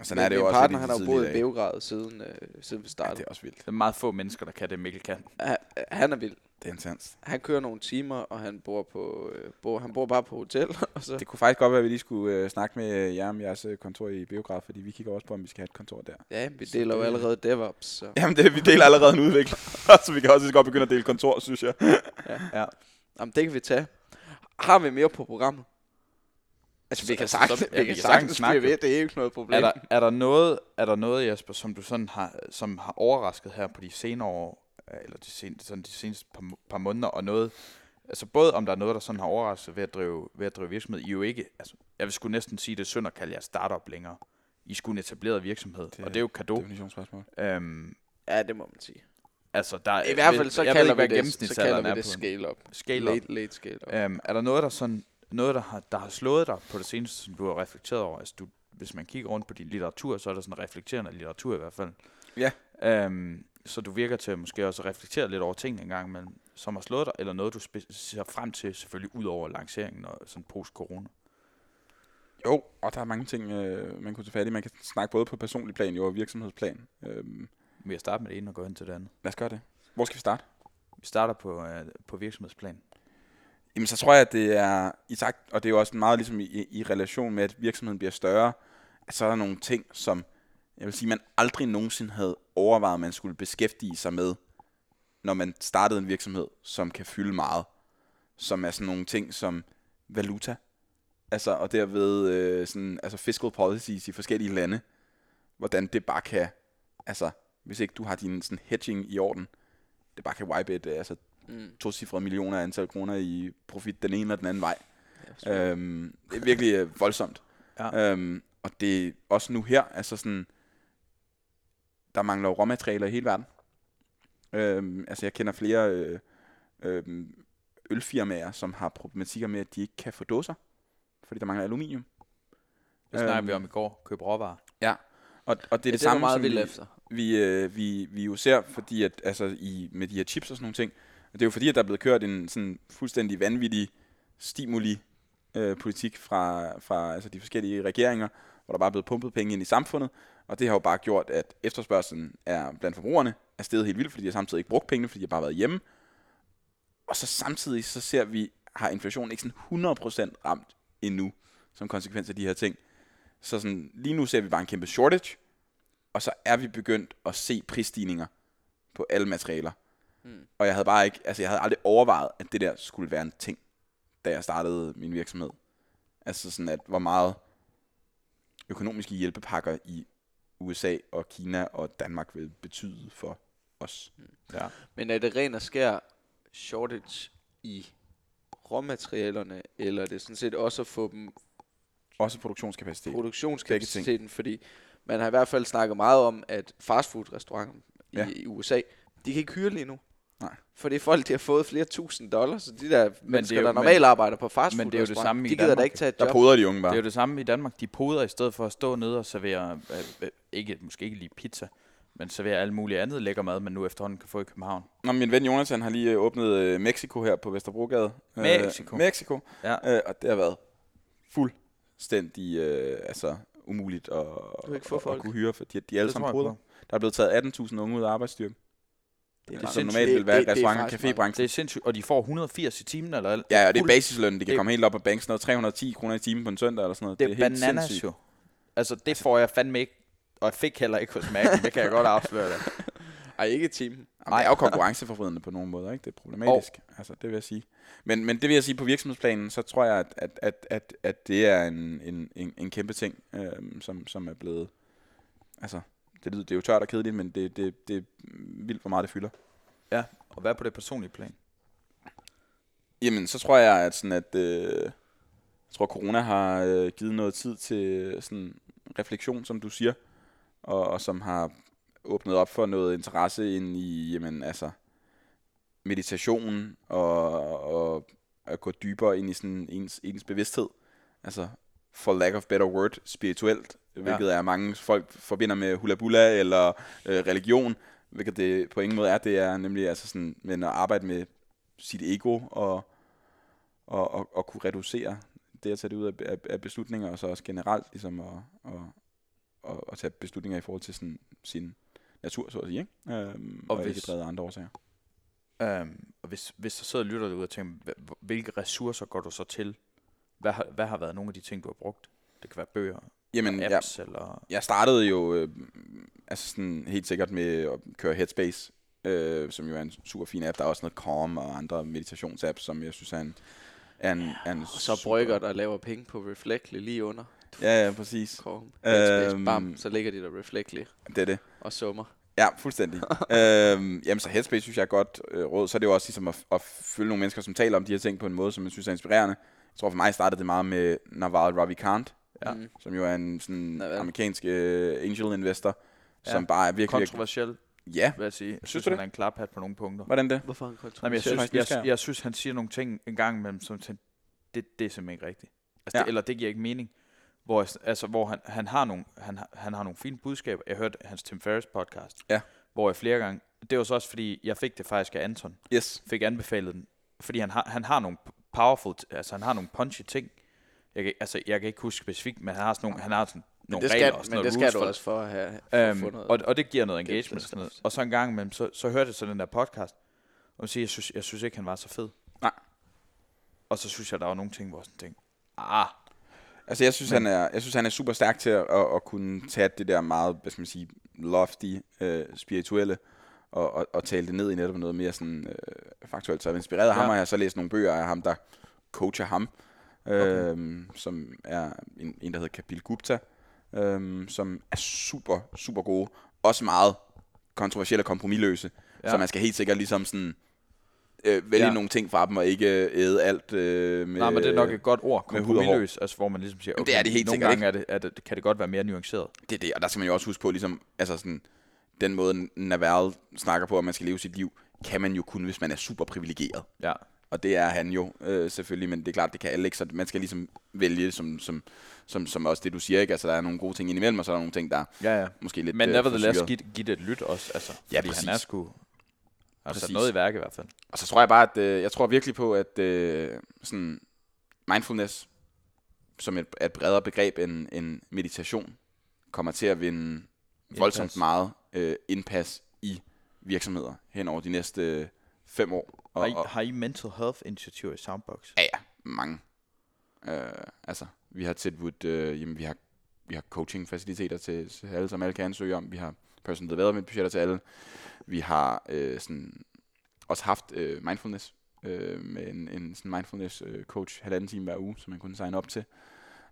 Speaker 4: Og sådan er det jo også
Speaker 3: partner, han har jo boet i. Beograd siden, øh, siden vi
Speaker 4: Ja,
Speaker 3: startede.
Speaker 4: det er også vildt.
Speaker 5: Der er meget få mennesker, der kan det, Mikkel kan.
Speaker 3: Ja. Han er vild.
Speaker 4: Det er intens.
Speaker 3: Han kører nogle timer, og han bor på øh, bor, han bor bare på hotel. Og så,
Speaker 4: Det kunne faktisk godt være, at vi lige skulle øh, snakke med jer om jeres øh, kontor i Biograf, fordi vi kigger også på, om vi skal have et kontor der.
Speaker 3: ja, vi
Speaker 4: Så
Speaker 3: deler jo
Speaker 4: det-
Speaker 3: allerede DevOps. Så.
Speaker 4: Jamen, det, vi deler allerede en udvikler, så vi kan også lige så godt begynde at dele kontor, synes jeg.
Speaker 5: Ja.
Speaker 3: Jamen, det kan vi tage. Har vi mere på programmet? Altså, vi kan
Speaker 5: altså,
Speaker 3: sagtens, vi kan sagtens snakke ved. Det er ikke noget problem.
Speaker 5: Er der, er, der noget, er der noget, Jesper, som du sådan har, som har overrasket her på de senere år, øh, eller de, sen, sådan de seneste par, par måneder, og noget, altså både om der er noget, der sådan har overrasket ved at drive, ved at drive virksomhed, I jo ikke, altså, jeg vil skulle næsten sige, det er synd at kalde jer startup længere. I skulle en etableret virksomhed, det, og det er jo kado.
Speaker 4: Definitionsspørgsmål.
Speaker 5: Øhm,
Speaker 3: Ja, det må man sige.
Speaker 5: altså, der,
Speaker 3: I hvert fald så
Speaker 5: jeg ved
Speaker 3: kalder
Speaker 5: ikke, hvad
Speaker 3: vi det, så kalder
Speaker 5: er
Speaker 3: vi det scale up.
Speaker 5: Scale up.
Speaker 3: Late, late scale up.
Speaker 5: Øhm, er der noget, der sådan, noget, der har, der har slået dig på det seneste, som du har reflekteret over? Altså, du, hvis man kigger rundt på din litteratur, så er der sådan reflekterende litteratur i hvert fald.
Speaker 4: Ja.
Speaker 5: Øhm, så du virker til at måske også reflektere lidt over ting en gang imellem, som har slået dig, eller noget, du ser frem til, selvfølgelig ud over lanceringen og sådan post-corona.
Speaker 4: Jo, og der er mange ting, øh, man kunne tage fat i. Man kan snakke både på personlig plan jo, og virksomhedsplan. Øhm,
Speaker 5: Vi kan starte med det ene og gå hen til det andet.
Speaker 4: lad os gøre det. Hvor skal vi starte?
Speaker 5: Vi starter på, øh, på virksomhedsplan.
Speaker 4: Jamen, så tror jeg, at det er i takt, og det er jo også meget ligesom i, i relation med, at virksomheden bliver større, at så er der nogle ting, som jeg vil sige, man aldrig nogensinde havde overvejet, at man skulle beskæftige sig med, når man startede en virksomhed, som kan fylde meget. Som er sådan nogle ting som valuta, altså, og derved øh, sådan, altså fiscal policies i forskellige lande, hvordan det bare kan, altså, hvis ikke du har din sådan hedging i orden, det bare kan wipe et, altså,
Speaker 3: Mm.
Speaker 4: to cifrede millioner antal kroner i profit den ene eller den anden vej.
Speaker 3: Ja,
Speaker 4: Øhm, det er virkelig øh, voldsomt.
Speaker 5: Ja.
Speaker 4: Øhm, og det er også nu her, altså sådan, der mangler råmaterialer i hele verden. Øhm, altså jeg kender flere øh, øh, ølfirmaer, som har problematikker med, at de ikke kan få dåser, fordi der mangler aluminium.
Speaker 5: Det snakker
Speaker 4: Øhm,
Speaker 5: vi om i går. Køb råvarer.
Speaker 4: Ja, og, og det er
Speaker 3: Ja,
Speaker 4: det,
Speaker 3: det
Speaker 4: samme,
Speaker 3: meget
Speaker 4: som vi,
Speaker 3: efter.
Speaker 4: vi, øh, vi, vi jo ser, fordi at, altså i, med de her chips og sådan nogle ting, det er jo fordi, at der er blevet kørt en sådan fuldstændig vanvittig stimuli øh, politik fra, fra altså de forskellige regeringer, hvor der bare er blevet pumpet penge ind i samfundet, og det har jo bare gjort, at efterspørgselen er blandt forbrugerne er steget helt vildt, fordi de har samtidig ikke brugt pengene, fordi de har bare været hjemme. Og så samtidig så ser vi, har inflationen ikke sådan 100% ramt endnu, som konsekvens af de her ting. Så sådan, lige nu ser vi bare en kæmpe shortage, og så er vi begyndt at se prisstigninger på alle materialer.
Speaker 3: Mm.
Speaker 4: Og jeg havde bare ikke, altså jeg havde aldrig overvejet, at det der skulle være en ting, da jeg startede min virksomhed. Altså sådan, at hvor meget økonomiske hjælpepakker i USA og Kina og Danmark vil betyde for os.
Speaker 5: Ja.
Speaker 3: Men er det ren og skær shortage i råmaterialerne, eller er det sådan set også at få dem
Speaker 4: Også produktionskapacitet.
Speaker 3: produktionskapaciteten, fordi man har i hvert fald snakket meget om, at fastfood-restauranter i,
Speaker 4: Ja.
Speaker 3: i USA, de kan ikke hyre lige nu.
Speaker 4: Nej.
Speaker 3: For det er folk, de har fået flere tusind dollars, så de der mennesker,
Speaker 5: jo-
Speaker 3: der
Speaker 5: men-
Speaker 3: normalt arbejder på fastfood
Speaker 5: men det er jo det samme i
Speaker 3: de gider da
Speaker 5: Danmark,
Speaker 3: ikke tage et
Speaker 4: Der
Speaker 3: job.
Speaker 4: poder de unge bare.
Speaker 5: Det er jo det samme i Danmark. De poder i stedet for at stå nede og servere, øh, øh, ikke, måske ikke lige pizza, men servere alt muligt andet lækker mad, man nu efterhånden kan få i København.
Speaker 4: Nå, min ven Jonathan har lige øh, åbnet øh, Mexico her på Vesterbrogade. Øh,
Speaker 5: Mexico.
Speaker 4: Mexico.
Speaker 5: Ja.
Speaker 4: Øh, og det har været fuldstændig øh, altså, umuligt at, at, at
Speaker 3: folk.
Speaker 4: kunne hyre, for de, de er alle sammen poder. Der er blevet taget 18.000 unge ud af arbejdsstyrken.
Speaker 3: Det er
Speaker 4: Det,
Speaker 3: ret
Speaker 4: som normalt vil være
Speaker 3: Det-
Speaker 4: i
Speaker 3: det- det er
Speaker 4: restaurant- og cafébranchen.
Speaker 5: Det er sindssygt, og de får 180 i timen eller alt.
Speaker 4: Ja, og det er basisløn. De kan
Speaker 5: det-
Speaker 4: komme helt op på bank, sådan noget 310 kroner i timen på en søndag eller sådan noget.
Speaker 5: Det er,
Speaker 4: helt
Speaker 5: bananas
Speaker 4: sindssygt.
Speaker 5: jo. Altså, det får jeg fandme ikke, og jeg fik heller ikke hos Mac, det kan jeg godt afsløre dig.
Speaker 3: Ej, ikke i timen.
Speaker 4: Jamen, det er jo konkurrenceforvridende på nogle måder, ikke? Det er problematisk. Oh. Altså, det vil jeg sige. Men, men det vil jeg sige, på virksomhedsplanen, så tror jeg, at, at, at, at, at det er en, en, en, en kæmpe ting, øhm, som, som er blevet... Altså, det, lyder- det er jo tørt og kedeligt, men det, det, det er vildt, hvor meget det fylder.
Speaker 5: Ja, og hvad på det personlige plan?
Speaker 4: Jamen, så tror jeg, at sådan at... Øh, jeg tror, corona har øh, givet noget tid til sådan refleksion, som du siger, og, og som har åbnet op for noget interesse ind i, jamen, altså, meditation og, og at gå dybere ind i sådan ens, ens bevidsthed. Altså, for lack of better word, spirituelt, hvilket er mange folk forbinder med hula bula eller øh, religion, hvilket det på ingen måde er. Det er nemlig altså sådan, men at arbejde med sit ego og, og, og, og kunne reducere det at tage det ud af, af, af beslutninger, og så også generelt ligesom at, at, at, at tage beslutninger i forhold til sådan, sin natur, så at sige, ikke? Øhm, og,
Speaker 5: Og
Speaker 4: og ikke
Speaker 5: hvis-
Speaker 4: drevet andre årsager.
Speaker 5: Um, og hvis, hvis der sidder og lytter derude og tænker, "Hva- hvilke ressourcer går du så til? Hvad har, hvad har været nogle af de ting, du har brugt? Det kan være bøger,
Speaker 4: Jamen,
Speaker 5: eller
Speaker 4: ja,
Speaker 5: apps, eller...
Speaker 4: jeg startede jo øh, altså sådan helt sikkert med at køre Headspace, øh, som jo er en super fin app. Der er også noget Calm og andre meditationsapps, som jeg synes er en, er en, er en
Speaker 3: Og så brygger, der laver penge på Reflectly lige under.
Speaker 4: Ja, ja, præcis.
Speaker 3: Chrome.
Speaker 4: Øhm.
Speaker 3: Bam, så ligger de der Reflectly
Speaker 4: Det er det.
Speaker 3: og summer.
Speaker 4: Ja, fuldstændig. øhm, jamen, så Headspace synes jeg er godt øh, råd. Så er det jo også ligesom at, at følge nogle mennesker, som taler om de her ting på en måde, som jeg synes er inspirerende. Jeg tror for mig startede det meget med Naval Ravikant,
Speaker 5: Ja.
Speaker 3: Mm.
Speaker 4: som jo er en sådan
Speaker 3: Naval.
Speaker 4: amerikansk øh, angel investor,
Speaker 5: Ja.
Speaker 4: som bare er virkelig...
Speaker 5: Kontroversiel,
Speaker 4: Ja,
Speaker 5: vil jeg sige. Jeg
Speaker 4: Synes
Speaker 5: synes,
Speaker 4: du
Speaker 5: han
Speaker 4: det?
Speaker 5: er en klaphat på nogle punkter.
Speaker 4: hvordan det?
Speaker 3: Hvorfor han
Speaker 5: Nej, men jeg,
Speaker 3: kontroversiel?
Speaker 5: synes, jeg,
Speaker 4: nysgerrig.
Speaker 5: jeg synes, han siger nogle ting en gang imellem, som tænker, det, det er simpelthen ikke rigtigt. Altså,
Speaker 4: Ja.
Speaker 5: det, eller det giver ikke mening. Hvor, jeg- altså, hvor han, han, har nogle, han, har- han har nogle fine budskaber. Jeg hørte hans Tim Ferriss podcast,
Speaker 4: Ja.
Speaker 5: hvor jeg flere gange, det var så også fordi, jeg fik det faktisk af Anton,
Speaker 4: Yes.
Speaker 5: fik anbefalet den, fordi han har, han har nogle powerful, altså han har nogle punchy ting. Jeg kan, altså, jeg kan ikke huske specifikt, men han har sådan nogle, han har sådan nogle
Speaker 3: det
Speaker 5: regler
Speaker 3: skal,
Speaker 5: og sådan
Speaker 3: men
Speaker 5: noget
Speaker 3: det skal du
Speaker 5: for-
Speaker 3: også for at have for
Speaker 5: Øhm,
Speaker 3: fundet.
Speaker 5: og, og det giver noget
Speaker 3: det
Speaker 5: engagement og sådan noget. Og så en gang imellem, så, så hørte jeg så den der podcast, og jeg, siger, jeg, synes, jeg synes ikke, han var så fed.
Speaker 4: Nej.
Speaker 5: Og så synes jeg, der var nogle ting, hvor sådan tænkte, ah,
Speaker 4: Altså, jeg synes, han er, jeg synes, han er super stærk til at, at, at kunne tage det der meget, hvad skal man sige, lofty, øh, spirituelle, og, og, og tale det ned i netop noget mere sådan øh, faktuelt. Så jeg er inspireret af ham,
Speaker 5: Ja.
Speaker 4: og jeg har så læst nogle bøger af ham, der coacher ham, øh, som er en, en, der hedder Kapil Gupta, øh, som er super, super gode. Også meget kontroversielle og kompromilløse, ja. Så man skal helt sikkert ligesom sådan øh, vælge ja. Nogle ting fra dem, og ikke æde alt øh, med...
Speaker 5: nej, men det er nok et godt ord, kompromilløs, altså hvor man ligesom siger,
Speaker 4: Jamen,
Speaker 5: okay,
Speaker 4: det er det helt
Speaker 5: nogle
Speaker 4: sikkert
Speaker 5: gange er det, er det, kan det godt være mere nuanceret.
Speaker 4: Det er det, og der skal man jo også huske på, ligesom, altså sådan, den måde Naval snakker på, at man skal leve sit liv, kan man jo kun, hvis man er super privilegeret.
Speaker 5: Ja,
Speaker 4: Og det er han jo øh, selvfølgelig, men det er klart, det kan alle ikke, så man skal ligesom vælge, som, som, som, som også det, du siger, ikke? Altså, der er nogle gode ting indimellem, og så er der nogle ting, der er
Speaker 5: ja, ja.
Speaker 4: måske lidt
Speaker 5: Men
Speaker 4: øh,
Speaker 5: nevertheless,
Speaker 4: forsyret.
Speaker 5: giv, giv det et lyt også, altså,
Speaker 4: Ja,
Speaker 5: fordi han
Speaker 4: præcis.
Speaker 5: er sgu, altså
Speaker 4: Præcis.
Speaker 5: noget i værk i hvert fald.
Speaker 4: Og så tror jeg bare, at øh, jeg tror virkelig på, at øh, sådan mindfulness, som et, et bredere begreb end, end meditation, kommer til at vinde voldsomt meget øh, indpas i virksomheder hen over de næste øh, fem år. Og,
Speaker 5: Har I,
Speaker 4: og,
Speaker 5: har I mental health initiativer i Soundbox?
Speaker 4: ja, ja, mange. Øh, altså, vi har tilbudt, øh, jamen, vi har, vi har coaching-faciliteter til, til alle, som alle kan ansøge om. Vi har personal development budgetter til alle. Vi har øh, sådan, også haft øh, mindfulness øh, med en, en sådan mindfulness øh, coach halvanden time hver uge, som man kunne signe op til.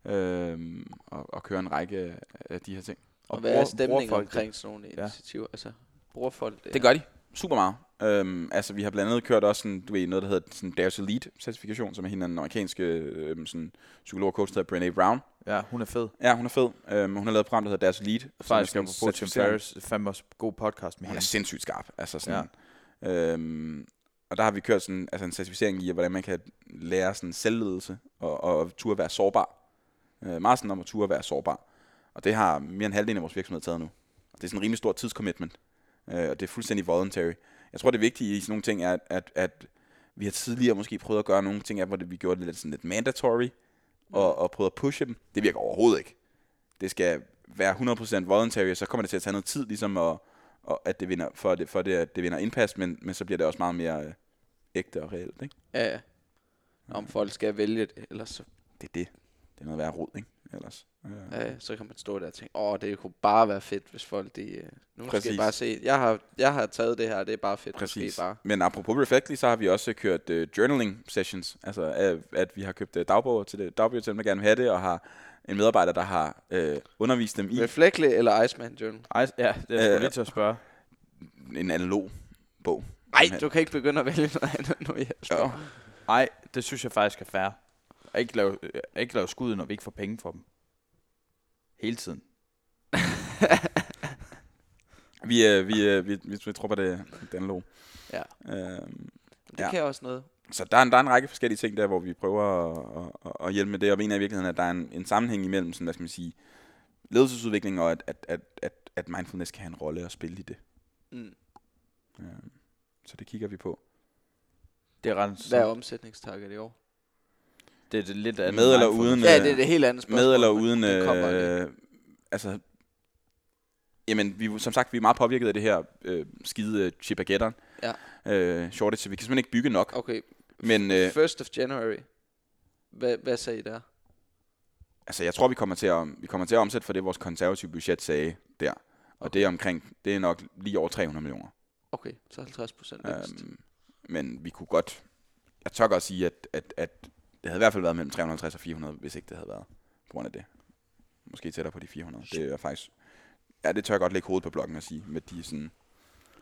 Speaker 4: Øh, og, og køre en række af de her ting.
Speaker 3: Og hvad er stemningen omkring sådan nogle
Speaker 5: Ja.
Speaker 3: initiativer? Altså, bruger folk det?
Speaker 4: Det gør de super meget. Øhm, altså, vi har blandt andet kørt også sådan, du ved, noget, der hedder sådan Dares Elite certifikation, som er hende den amerikanske øhm, sådan, psykolog og coach, der hedder Brené Brown.
Speaker 5: Ja, hun er fed.
Speaker 4: Ja, hun er fed. Øhm, hun har lavet et program, der hedder Dares Elite.
Speaker 5: Faktisk
Speaker 4: sådan
Speaker 5: skal på Tim. Ferriss. Er fandme også god podcast med
Speaker 4: Hun er
Speaker 5: hende.
Speaker 4: sindssygt skarp. Altså sådan, ja. øhm, og der har vi kørt sådan, altså en certificering i, hvordan man kan lære sådan selvledelse og, og turde være sårbar. Øh, meget sådan om at turde være sårbar. Og det har mere end halvdelen af vores virksomhed taget nu. Og det er sådan en rimelig stor tidscommitment. Øh, og det er fuldstændig voluntary. Jeg tror, det vigtige i sådan nogle ting er, at, at, at vi har tidligere måske prøvet at gøre nogle ting, hvor det, vi gjorde det lidt, sådan lidt mandatory, og, og prøvet at pushe dem. Det virker overhovedet ikke. Det skal være 100% voluntary, og så kommer det til at tage noget tid, ligesom at, og at det vinder, for, det, for det, at det vinder indpas, men, men så bliver det også meget mere øh, ægte og reelt. Ikke?
Speaker 3: Ja, ja. Om folk skal vælge det, ellers så,
Speaker 4: Det er det. Det er noget værd rod, ikke? Ellers. Øh.
Speaker 3: ja, så kan man stå der og tænke, åh, det kunne bare være fedt, hvis folk de... øh, Nu skal
Speaker 4: Præcis.
Speaker 3: I bare se, jeg har, jeg har taget det her, det er bare fedt,
Speaker 4: Præcis.
Speaker 3: bare.
Speaker 4: Men apropos Reflectly, så har vi også kørt uh, journaling sessions. Altså, at, at vi har købt uh, dagboger til det. Dagbøger til dem, der gerne vil have det, og har en medarbejder, der har uh, undervist dem i
Speaker 3: Reflectly eller Iceman Journal?
Speaker 5: Ej, ja, det er jeg
Speaker 4: Øh,
Speaker 5: øh, lige til at spørge.
Speaker 4: en analog bog.
Speaker 3: Nej, du kan ikke begynde at vælge noget andet nu, Jesper.
Speaker 4: Ja.
Speaker 5: Nej, det synes jeg faktisk er fair. At ikke lave, at ikke lave skud, når vi ikke får penge for dem. Hele tiden.
Speaker 4: Vi, uh, vi, uh, vi, vi, vi tror på det, er analog.
Speaker 3: Ja.
Speaker 4: Øhm,
Speaker 3: Det
Speaker 4: Ja.
Speaker 3: kan også noget.
Speaker 4: Så der er, en, der er en række forskellige ting der, hvor vi prøver at, at, at hjælpe med det, og mener i virkeligheden, at der er en, en sammenhæng imellem, sådan, hvad skal man sige, ledelsesudvikling, og at, at, at, at, at mindfulness kan have en rolle at spille i det.
Speaker 3: Mm.
Speaker 4: Øhm, Så det kigger vi på.
Speaker 5: Det er ret
Speaker 3: Hvad er omsætningstarget i år?
Speaker 5: Det er det lidt andet.
Speaker 4: Med eller uden,
Speaker 3: Ja,
Speaker 4: øh,
Speaker 3: det er det helt andet spørgsmål.
Speaker 4: Med eller uden, øh, altså, jamen, vi, som sagt, vi er meget påvirket af det her øh, skide chip af
Speaker 3: Ja.
Speaker 4: øh, shortage, så vi kan simpelthen ikke bygge nok.
Speaker 3: Okay,
Speaker 4: Men øh,
Speaker 3: first of January. Hvad, hvad sagde I der?
Speaker 4: altså, jeg tror, vi kommer til at, vi kommer til at omsætte for det, vores konservative budget sagde der. Og det er omkring, det er nok lige over 300 millioner.
Speaker 3: Okay, så 50 procent.
Speaker 4: Øhm, men vi kunne godt, jeg tør godt sige, at, at, at det havde i hvert fald været mellem 350 og 400, hvis ikke det havde været på grund af det. Måske tættere på de 400. Det er faktisk, ja, det tør jeg godt lægge hovedet på blokken og sige, med de sådan,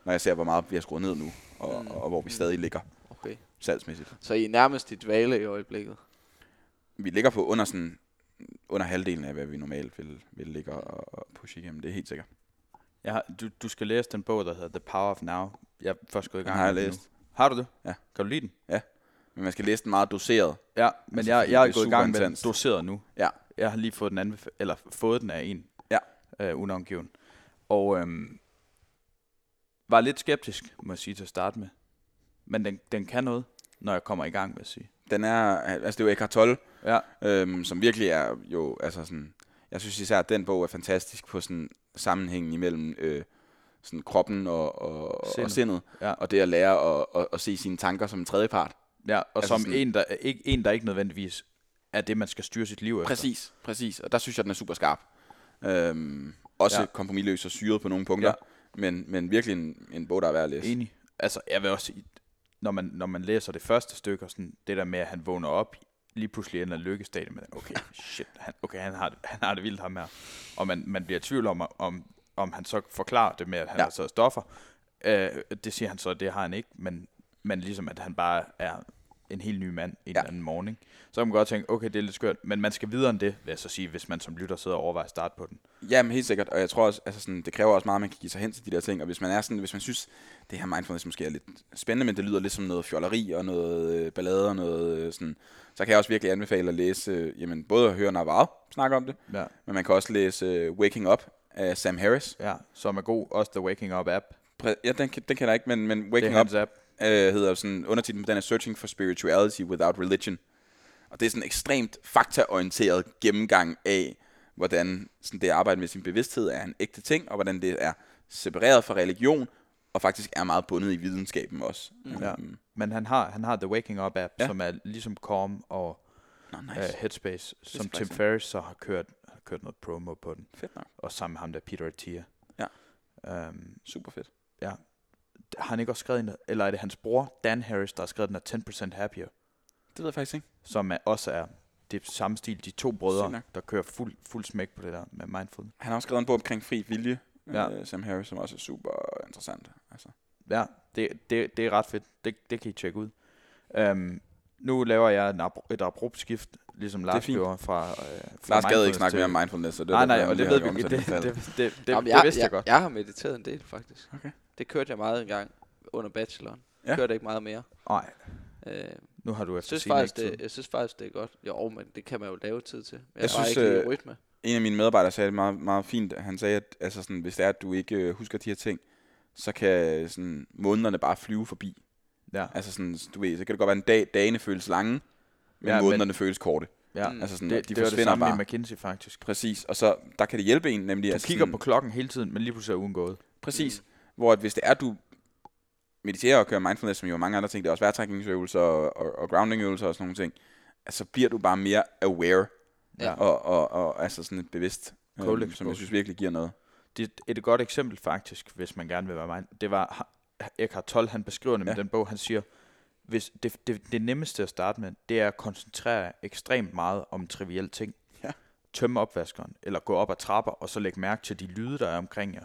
Speaker 4: når jeg ser, hvor meget vi har skruet ned nu, og,
Speaker 3: Mm.
Speaker 4: og hvor vi stadig ligger
Speaker 3: Okay.
Speaker 4: salgsmæssigt.
Speaker 3: Så I er nærmest i dvale i øjeblikket.
Speaker 4: Vi ligger på under sådan, under halvdelen af, hvad vi normalt vil, vil ligge og, og pushe igennem. Det er helt sikkert.
Speaker 5: Jeg har, du, du skal læse den bog, der hedder The Power of Now. Jeg er først gået i
Speaker 4: Den
Speaker 5: gang
Speaker 4: har jeg
Speaker 5: med den
Speaker 4: læst.
Speaker 5: Nu. Har du det?
Speaker 4: Ja.
Speaker 5: Kan du lide den?
Speaker 4: Men man skal læse den meget doseret.
Speaker 5: Ja, men jeg, jeg er
Speaker 4: er
Speaker 5: gået i gang med den doseret nu.
Speaker 4: Ja.
Speaker 5: Jeg har lige fået den, anbef- eller fået den af en.
Speaker 4: Ja.
Speaker 5: Øh, unavngiven. Og øhm, var lidt skeptisk, må jeg sige til at starte med. Men den, den kan noget, når jeg kommer i gang, vil jeg sige.
Speaker 4: Den er, altså det er jo Eckhart Tolle,
Speaker 5: Ja.
Speaker 4: øhm, som virkelig er jo, altså sådan, jeg synes især, at den bog er fantastisk på sådan sammenhængen imellem øh, sådan kroppen og, og, og
Speaker 5: Sindet.
Speaker 4: sindet,
Speaker 5: Ja.
Speaker 4: og det at lære at, at, at se sine tanker som en tredje part.
Speaker 5: Ja, og
Speaker 4: Altså
Speaker 5: som
Speaker 4: sådan-
Speaker 5: en der, ikke, en, der ikke nødvendigvis er det, man skal styre sit liv efter.
Speaker 4: Præcis, præcis, og der synes jeg, den er super skarp. Øhm, også
Speaker 5: Ja.
Speaker 4: kompromisløs og syret på nogle punkter,
Speaker 5: Ja.
Speaker 4: men, men virkelig en, en bog, der er værd at læse.
Speaker 5: Enig. Altså, jeg vil også sige, når man, når man læser det første stykke, og sådan, det der med, at han vågner op, lige pludselig ender lykkestadiet med, okay, shit, han, okay, han har, det, han har det vildt ham her. Og man, man bliver i tvivl om, om, om han så forklarer det med, at han. Ja. har taget stoffer. Øh, det siger han så, det har han ikke, men, men ligesom, at han bare er en helt ny mand en ja. Eller anden morgen. Så kan man godt tænke, okay, det er lidt skørt, men man skal videre end det, vil jeg så sige, hvis man som lytter sidder og overvejer at starte på den.
Speaker 4: Jamen helt sikkert, og jeg tror også, altså sådan, det kræver også meget, at man kan give sig hen til de der ting, og hvis man er sådan, hvis man synes, det her mindfulness måske er lidt spændende, men det lyder lidt som noget fjolleri og noget øh, ballade og noget øh, sådan, så kan jeg også virkelig anbefale at læse, øh, jamen både at høre Navarro snakke om det,
Speaker 5: Ja.
Speaker 4: men man kan også læse øh, Waking Up af Sam Harris.
Speaker 5: Ja, som er god. Også The Waking Up app.
Speaker 4: Ja, den, kan- den kender jeg ikke, men, men Waking Up
Speaker 5: app.
Speaker 4: Øh, hedder sådan, undertitlen på den er Searching for Spirituality Without Religion. Og det er sådan en ekstremt faktaorienteret gennemgang af, hvordan sådan det at arbejde med sin bevidsthed er en ægte ting, og hvordan det er separeret fra religion, og faktisk er meget bundet i videnskaben også.
Speaker 3: Mm.
Speaker 5: Ja.
Speaker 4: Øhm,
Speaker 5: Men han har, han har The Waking Up app, ja.
Speaker 4: Ja.
Speaker 5: som er ligesom Calm og
Speaker 4: Nå,
Speaker 5: nice. uh, Headspace, som Tim. Ferriss så har kørt, har kørt noget promo på den.
Speaker 4: Fedt nok.
Speaker 5: Og sammen med ham der, Peter Attia.
Speaker 4: Ja.
Speaker 5: Um,
Speaker 4: Super fedt.
Speaker 5: Har han ikke også skrevet en, eller er det hans bror, Dan Harris, der har skrevet den her 10% Happier,
Speaker 4: Det ved jeg faktisk ikke.
Speaker 5: som er, også er det samme stil, de to brødre, der kører fuld, fuld smæk på det der med mindfulness.
Speaker 4: Han har også skrevet en bog omkring fri vilje,
Speaker 5: Ja.
Speaker 4: øh, Sam Harris, som også er super interessant. Altså.
Speaker 5: Ja, det, det, det er ret fedt. Det, det kan I tjekke ud. Um, nu laver jeg en abru- et abrupt skift, ligesom Lars gjorde fra, øh, fra
Speaker 4: Lars gad ikke snakke mere om mindfulness, så det
Speaker 5: Nej, nej, og det
Speaker 4: han
Speaker 5: ved vi ikke. Det, det, det, det, det,
Speaker 1: Jamen,
Speaker 5: det vidste jeg godt.
Speaker 1: Jeg har mediteret en del, faktisk.
Speaker 4: Okay.
Speaker 1: Det kørte jeg meget engang under bacheloren.
Speaker 4: Ja.
Speaker 1: Kørte ikke meget mere.
Speaker 5: Nej,
Speaker 1: Øh,
Speaker 5: nu har du
Speaker 1: jeg,
Speaker 5: efter
Speaker 1: synes faktisk, det, jeg synes faktisk, det er godt. Jo, men det kan man jo lave tid til. Jeg,
Speaker 4: Jeg synes,
Speaker 1: ikke
Speaker 4: øh,
Speaker 1: i rytme.
Speaker 4: en af mine medarbejdere sagde det meget, meget fint. Han sagde, at altså sådan, hvis det er, at du ikke øh, husker de her ting, så kan sådan, månederne bare flyve forbi.
Speaker 5: Ja,
Speaker 4: Altså sådan, du ved, så kan det godt være en dag, dagene føles lange, men
Speaker 5: Ja,
Speaker 4: ja,
Speaker 5: men-
Speaker 4: månederne føles korte.
Speaker 5: ja.
Speaker 1: Mm.
Speaker 4: Altså sådan,
Speaker 5: Det,
Speaker 4: de
Speaker 5: det var det samme
Speaker 4: bare.
Speaker 5: i McKinsey faktisk.
Speaker 4: Præcis, og så der kan det hjælpe en nemlig.
Speaker 5: Du
Speaker 4: altså
Speaker 5: kigger
Speaker 4: sådan,
Speaker 5: på klokken hele tiden, men lige pludselig er ugen gået.
Speaker 4: Præcis. Hvor at hvis det er, du mediterer og kører mindfulness, som jo er mange andre ting, det er også vejrtrækningsøvelser og, og, og groundingøvelser og sådan nogle ting, altså, så bliver du bare mere aware
Speaker 5: Ja.
Speaker 4: og, og, og altså sådan et bevidst,
Speaker 5: Cold
Speaker 4: øhm, som jeg synes virkelig giver noget.
Speaker 5: Det er et godt eksempel faktisk, hvis man gerne vil være mind. Det var ha- Eckhart Tolle, han beskriver det med
Speaker 4: Ja.
Speaker 5: den bog, han siger, hvis det, det, det nemmeste at starte med, det er at koncentrere ekstremt meget om trivielle ting.
Speaker 4: Ja.
Speaker 5: Tømme opvaskeren, eller gå op ad trapper, og så lægge mærke til de lyde, der er omkring jer.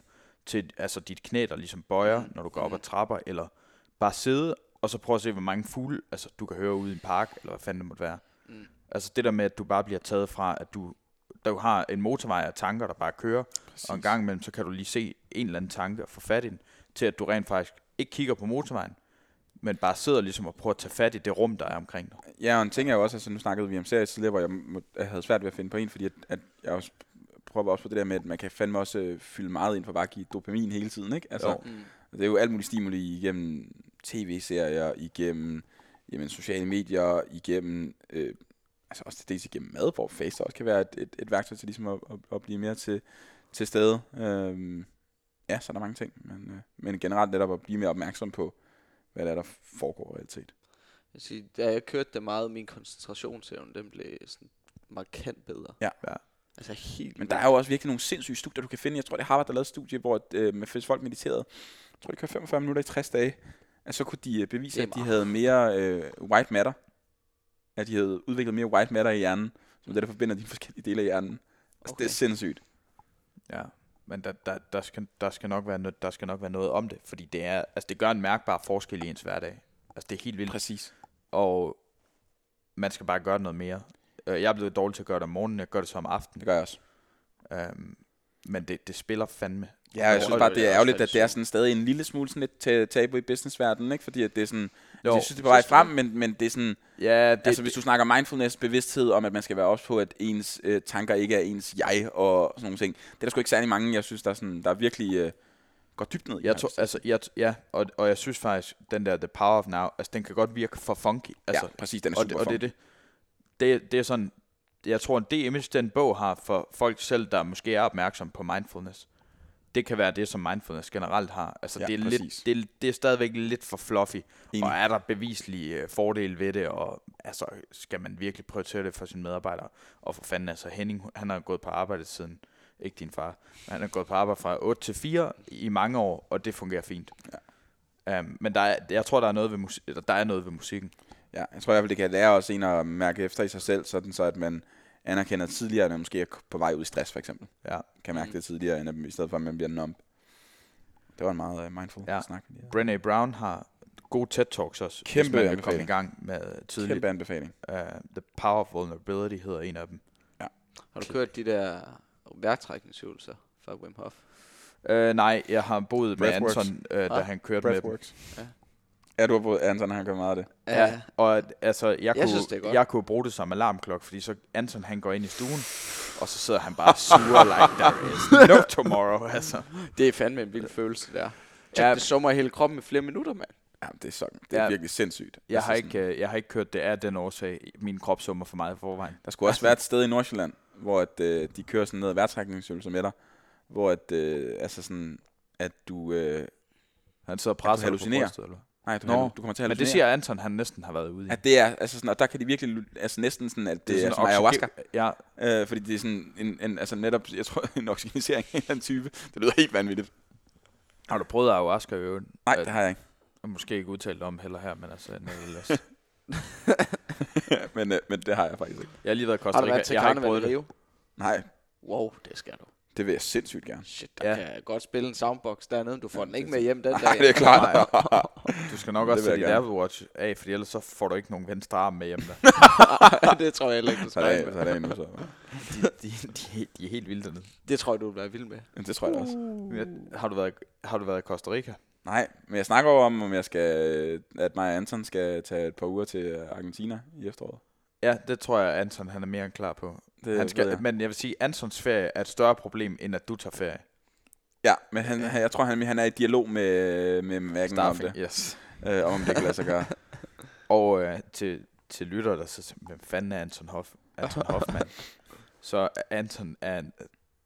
Speaker 5: Til altså dit knæ, der ligesom bøjer, når du går op ad trapper, eller bare sidde, og så prøve at se, hvor mange fugle altså, du kan høre ude i en park, eller hvad fanden det måtte være.
Speaker 1: Mm.
Speaker 5: Altså det der med, at du bare bliver taget fra, at du, du har en motorvej af tanker, der bare kører, og en gang imellem, så kan du lige se en eller anden tanke og få fat i den, til at du rent faktisk ikke kigger på motorvejen, men bare sidder ligesom og prøver at tage fat i det rum, der er omkring dig.
Speaker 4: Ja, og en ting er jo også, altså nu snakkede vi om serier tidligere, hvor jeg, må, jeg havde svært ved at finde på en, fordi at, at jeg også prøver også på det der med, at man kan fandme også øh, fylde meget ind for bare at give dopamin hele tiden, ikke? Altså,
Speaker 5: Jo.
Speaker 1: Mm.
Speaker 4: det er jo alt muligt stimuli igennem tv-serier, igennem jamen, sociale medier, igennem, øh, altså også til dels igennem mad, hvor face også kan være et, et, et værktøj til ligesom at, at, at blive mere til, til stede. Øhm, ja, så er der mange ting, men, øh, men generelt netop at blive mere opmærksom på, hvad der er, der foregår reelt set.
Speaker 1: Jeg siger, da jeg kørte det meget, min koncentrationsevne, den blev sådan markant bedre.
Speaker 4: Ja.
Speaker 5: Ja.
Speaker 1: Altså helt
Speaker 4: Men der er jo også virkelig nogle sindssyge studier, du kan finde. Jeg tror, det er Harvard, der lavede et studie, hvor øh, med, folk mediterede, jeg tror, det kørte 45 minutter i 60 dage, at så kunne de øh, bevise, at de havde mere øh, white matter. At de havde udviklet mere white matter i hjernen, som er det, der forbinder de forskellige dele af hjernen. Altså, okay. det er sindssygt.
Speaker 5: Ja, men der, der, der, skal, der, skal nok være noget, der skal nok være noget om det, fordi det, er, altså det gør en mærkbar forskel i ens hverdag. Altså det er helt vildt.
Speaker 4: Præcis.
Speaker 5: Og man skal bare gøre noget mere. Øh, Jeg er blevet dårlig til at gøre det om morgenen, jeg gør det så om aftenen.
Speaker 4: Det gør jeg også.
Speaker 5: Um, men det, det spiller fandme.
Speaker 4: Ja, jeg
Speaker 1: Og
Speaker 4: synes
Speaker 1: det
Speaker 4: bare, det er ærgerligt, at det er sådan stadig en lille smule sådan lidt ta- tabu i businessverdenen, ikke? Fordi at det er sådan,
Speaker 5: Jo,
Speaker 4: jeg synes, det er på vej frem, men, men det er sådan,
Speaker 5: Ja, det,
Speaker 4: altså hvis du snakker mindfulness, bevidsthed om, at man skal være også på, at ens øh, tanker ikke er ens jeg og sådan nogle ting. Det er der sgu ikke særlig mange, jeg synes, der, er sådan, der er virkelig øh, går dybt ned i.
Speaker 5: Jeg tror, altså, jeg, ja, og, og jeg synes faktisk, den der The Power of Now, altså den kan godt virke for funky. Altså,
Speaker 4: ja, præcis, den er
Speaker 5: og,
Speaker 4: super
Speaker 5: det, og det, er
Speaker 4: fun.
Speaker 5: det, det, det er sådan, jeg tror, det image, den bog har for folk selv, der måske er opmærksom på mindfulness, det kan være det, som mindfulness generelt har. Altså,
Speaker 4: Ja,
Speaker 5: det, er
Speaker 4: præcis.
Speaker 5: lidt, det, er, det er stadigvæk lidt for fluffy,
Speaker 4: Enig.
Speaker 5: og er der bevislige øh, fordele ved det, og altså, skal man virkelig prioritere det for sine medarbejdere? Og for fanden, altså Henning, han har gået på arbejde siden, ikke din far, men han har gået på arbejde fra 8 til 4 i mange år, og det fungerer fint. Ja. Um, men der er, jeg tror, der er noget ved, musik, der er noget ved musikken.
Speaker 4: Ja, jeg tror i hvert fald, det kan lære os en at mærke efter i sig selv, sådan så at man anerkender tidligere, at man måske er på vej ud i stress, for eksempel.
Speaker 5: Ja.
Speaker 4: Kan mærke det tidligere, end at, i stedet for, at man bliver numb. Det var en meget uh, mindful
Speaker 5: Ja.
Speaker 4: snak.
Speaker 5: Brené Brown har gode TED-talks også,
Speaker 4: Kæmpe
Speaker 5: hvis man vil komme
Speaker 4: anbefaling.
Speaker 5: i gang med tidligt.
Speaker 4: Kæmpe anbefaling.
Speaker 5: Uh, The Power of Vulnerability hedder en af dem.
Speaker 1: Har du kørt de der værktrækningsøvelser fra Wim Hof?
Speaker 5: Uh, nej, jeg har boet med. Anton, uh, da
Speaker 1: Ah,
Speaker 5: han kørte med dem.
Speaker 1: Ja.
Speaker 4: Ja, du har brugt Anton, han gør meget af det.
Speaker 5: Ja, og altså, jeg, jeg, kunne,
Speaker 1: synes, det er godt.
Speaker 5: jeg kunne bruge det som alarmklokke, fordi så Anton han går ind i stuen, og så sidder han bare sur, like there is no tomorrow, altså.
Speaker 1: Det er fandme en vild følelse der.
Speaker 5: Ja.
Speaker 1: Ja. Det summer i hele kroppen i flere minutter, mand.
Speaker 4: Ja, det er sådan. Det er
Speaker 5: Ja.
Speaker 4: virkelig sindssygt.
Speaker 5: Jeg
Speaker 4: Altså
Speaker 5: har,
Speaker 4: sådan-
Speaker 5: ikke, øh, jeg har ikke kørt det af den årsag. Min krop summer for meget i forvejen.
Speaker 4: Der skulle også være et sted i Nordsjælland, hvor at, øh, de kører sådan noget værtrækningsøvelser med dig, hvor at, øh, altså sådan, at du, øh,
Speaker 5: Han sidder og presser på
Speaker 4: hallucinerer.
Speaker 5: brystet, eller?
Speaker 4: Nej, du,
Speaker 5: Nå,
Speaker 4: Nå, du kommer til at
Speaker 5: Men det siger Anton, han næsten har været ude i.
Speaker 4: At det er, altså sådan, og der kan de virkelig, altså næsten sådan, at det, det er,
Speaker 5: sådan
Speaker 4: som ayahuasca.
Speaker 5: Ja,
Speaker 4: Øh, fordi det er sådan en, en, altså netop, jeg tror, en oxygenisering af en eller anden type. Det lyder helt vanvittigt.
Speaker 5: har du prøvet ayahuasca i øvrigt?
Speaker 4: Nej,
Speaker 5: Øh,
Speaker 4: det har jeg ikke.
Speaker 5: Jeg måske ikke udtalt om heller her, men altså, nevertheless.
Speaker 4: men, øh, men det har jeg faktisk ikke.
Speaker 5: Jeg har lige været i Costa
Speaker 1: Har du
Speaker 5: Rica.
Speaker 1: været til
Speaker 5: Jeg har ikke prøvet det.
Speaker 1: Rio?
Speaker 4: Nej,
Speaker 1: Wow, det skal du.
Speaker 4: Det vil jeg sindssygt gerne.
Speaker 3: Shit, der
Speaker 5: Ja.
Speaker 3: ja. kan jeg godt spille en soundbox dernede. Du får den ikke med hjem den
Speaker 4: Nej,
Speaker 3: dag.
Speaker 4: det er klart.
Speaker 5: Du skal nok også
Speaker 4: jeg
Speaker 5: sætte dit. Apple Watch af, for ellers så får du ikke nogen venstre arm med hjem der.
Speaker 3: det tror jeg heller ikke, du
Speaker 4: Så
Speaker 3: skal.
Speaker 4: det, er det endnu så.
Speaker 5: De, de, de, de er helt vilde dernede.
Speaker 3: Det tror jeg, du vil være vild med.
Speaker 4: Men det tror jeg også.
Speaker 5: Ja, Har du været, har du været i Costa Rica?
Speaker 4: Nej, men jeg snakker om, om jeg skal, at mig og Anton skal tage et par uger til Argentina i efteråret.
Speaker 5: Ja, det tror jeg, Anton han er mere end klar på.
Speaker 4: Det
Speaker 5: han skal,
Speaker 4: jeg.
Speaker 5: men jeg vil sige, Antons ferie er et større problem, end at du tager ferie.
Speaker 4: Ja, men han, han, jeg tror, han, han er i dialog med, med Mærken om det.
Speaker 5: yes.
Speaker 4: Øh, om det kan lade sig gøre.
Speaker 5: Og øh, til, til lytter, der så hvem fanden er Anton, Hoff, Anton Hoffmann? så Anton er en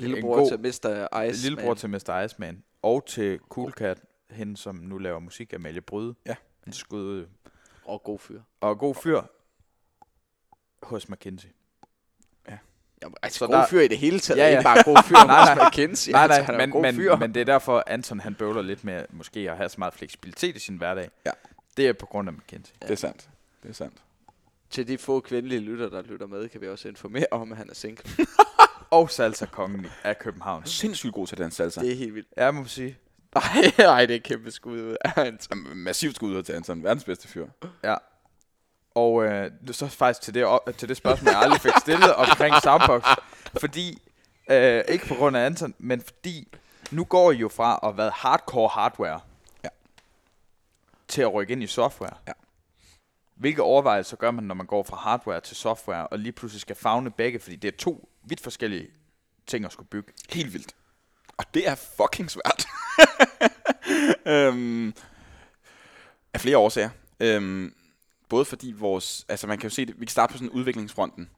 Speaker 3: Lillebror
Speaker 5: god-
Speaker 3: til Mr. Ice.
Speaker 5: lillebror til Mr. Iceman. Og til Cool Cat, hende som nu laver musik, Amalie Bryde.
Speaker 4: Ja.
Speaker 5: En skud.
Speaker 3: Og god fyr.
Speaker 5: Og god fyr hos McKinsey.
Speaker 3: Jamen, altså,
Speaker 5: Så
Speaker 3: god
Speaker 5: der-
Speaker 3: fyr i det hele taget.
Speaker 5: Ja,
Speaker 3: Ja,
Speaker 5: ja.
Speaker 3: ja. Ikke bare god fyr
Speaker 5: Nej,
Speaker 3: hos McKinsey.
Speaker 5: nej,
Speaker 3: altså,
Speaker 5: nej,
Speaker 3: han en
Speaker 5: men,
Speaker 3: god
Speaker 5: men,
Speaker 3: fyr.
Speaker 5: men det er derfor, Anton han bøvler lidt med måske at have så meget fleksibilitet i sin hverdag.
Speaker 4: Ja.
Speaker 5: Det er på grund af McKinsey.
Speaker 4: Det er sandt. Det er sandt.
Speaker 3: Til de få kvindelige lytter, der lytter med, kan vi også informere om, at han er single.
Speaker 5: Og salsa-kongen af København.
Speaker 4: Sindssygt god til den salsa.
Speaker 3: Det er helt vildt.
Speaker 5: Jeg må sige.
Speaker 3: Ej, ej, det er et kæmpe skud ud af.
Speaker 4: Jamen, Massivt skud ud til Anton. Verdens bedste fyr.
Speaker 5: Ja. Og øh, så faktisk til det, til det spørgsmål, jeg aldrig fik stillet omkring Soundbox. Fordi, øh, ikke på grund af Anton, men fordi nu går I jo fra at være hardcore hardware
Speaker 4: Ja.
Speaker 5: til at rykke ind i software.
Speaker 4: Ja.
Speaker 5: Hvilke overvejelser gør man, når man går fra hardware til software, og lige pludselig skal fagne begge, fordi det er to vidt forskellige ting at skulle bygge.
Speaker 4: Helt vildt. Og det er fucking svært. øhm, af flere årsager. Øhm, både fordi vores... Altså man kan jo se det, vi kan starte på sådan udviklingsfronten,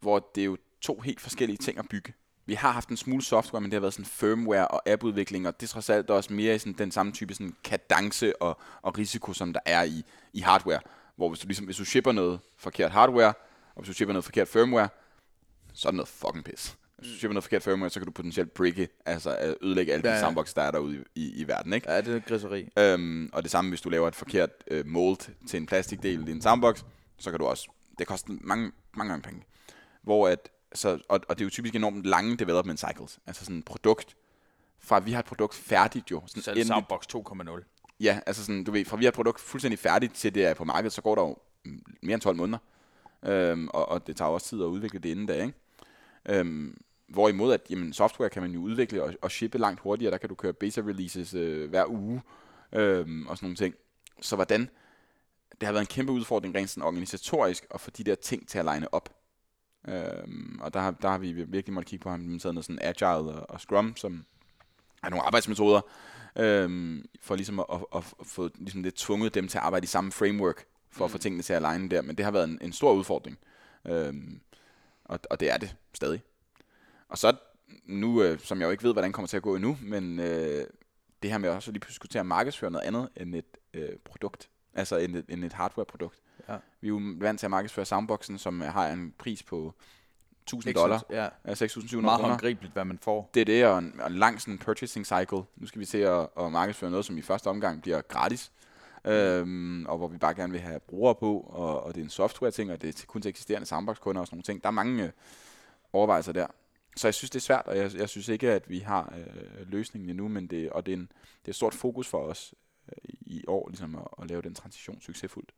Speaker 4: hvor det er jo to helt forskellige ting at bygge. Vi har haft en smule software, men det har været sådan firmware og appudvikling, og det er trods alt også mere i sådan den samme type sådan kadence og, og risiko, som der er i, i hardware. Hvor hvis du, ligesom, hvis du shipper noget forkert hardware, og hvis du shipper noget forkert firmware, så er det noget fucking pis. Hvis du shipper noget forkert firmware, så kan du potentielt bricke, altså øh, ødelægge alle de
Speaker 5: Ja, ja.
Speaker 4: sandbox, der er derude i, i, verden, ikke?
Speaker 5: Ja, det er griseri.
Speaker 4: Øhm, og det samme, hvis du laver et forkert øh, mold til en plastikdel i en sandbox, så kan du også, det koster mange, mange gange penge. Hvor at, så, og, og det er jo typisk enormt lange development cycles. Altså sådan et produkt, fra vi har et produkt færdigt jo. Sådan
Speaker 5: Så er Soundbox 2.0.
Speaker 4: Ja, altså sådan, du ved, fra vi har et produkt fuldstændig færdigt til det er på markedet, så går der jo mm, mere end 12 måneder. Øhm, og, og det tager også tid at udvikle det inden da, ikke? Øhm, hvorimod at jamen, software kan man jo udvikle og, og shippe langt hurtigere. Der kan du køre beta releases øh, hver uge øhm, og sådan nogle ting. Så hvordan, det har været en kæmpe udfordring rent sådan organisatorisk at få de der ting til at line op. Øhm, og der har, der har vi virkelig måttet kigge på ham, implementeret noget sådan agile og, og scrum, som er nogle arbejdsmetoder, øhm, for ligesom at, at, at få ligesom det tvunget dem til at arbejde i samme framework, for at få tingene til at aligne der. Men det har været en, en stor udfordring. Øhm, og, og det er det stadig. Og så nu, øh, som jeg jo ikke ved, hvordan det kommer til at gå endnu, men øh, det her med også lige pludselig skulle til at markedsføre noget andet end et øh, produkt. Altså end et, end et hardware-produkt.
Speaker 5: Ja.
Speaker 4: Vi er jo vant til at markedsføre soundboxen, som øh, har en pris på 1000
Speaker 5: Ikke
Speaker 4: dollar.
Speaker 5: Ja,
Speaker 4: Altså 6.700
Speaker 5: meget håndgribeligt, hvad man får.
Speaker 4: Det er det, og en, og en lang sådan purchasing cycle. Nu skal vi se at, at markedsføre noget, som i første omgang bliver gratis. Øhm, og hvor vi bare gerne vil have brugere på, og, og det er en software-ting, og det er til, kun til eksisterende soundbox-kunder og sådan nogle ting. Der er mange øh, overvejelser der. Så jeg synes, det er svært, og jeg, jeg synes ikke, at vi har øh, løsningen endnu, men det, og det er, en, det er et stort fokus for os øh, i år, ligesom at, at lave den transition succesfuldt.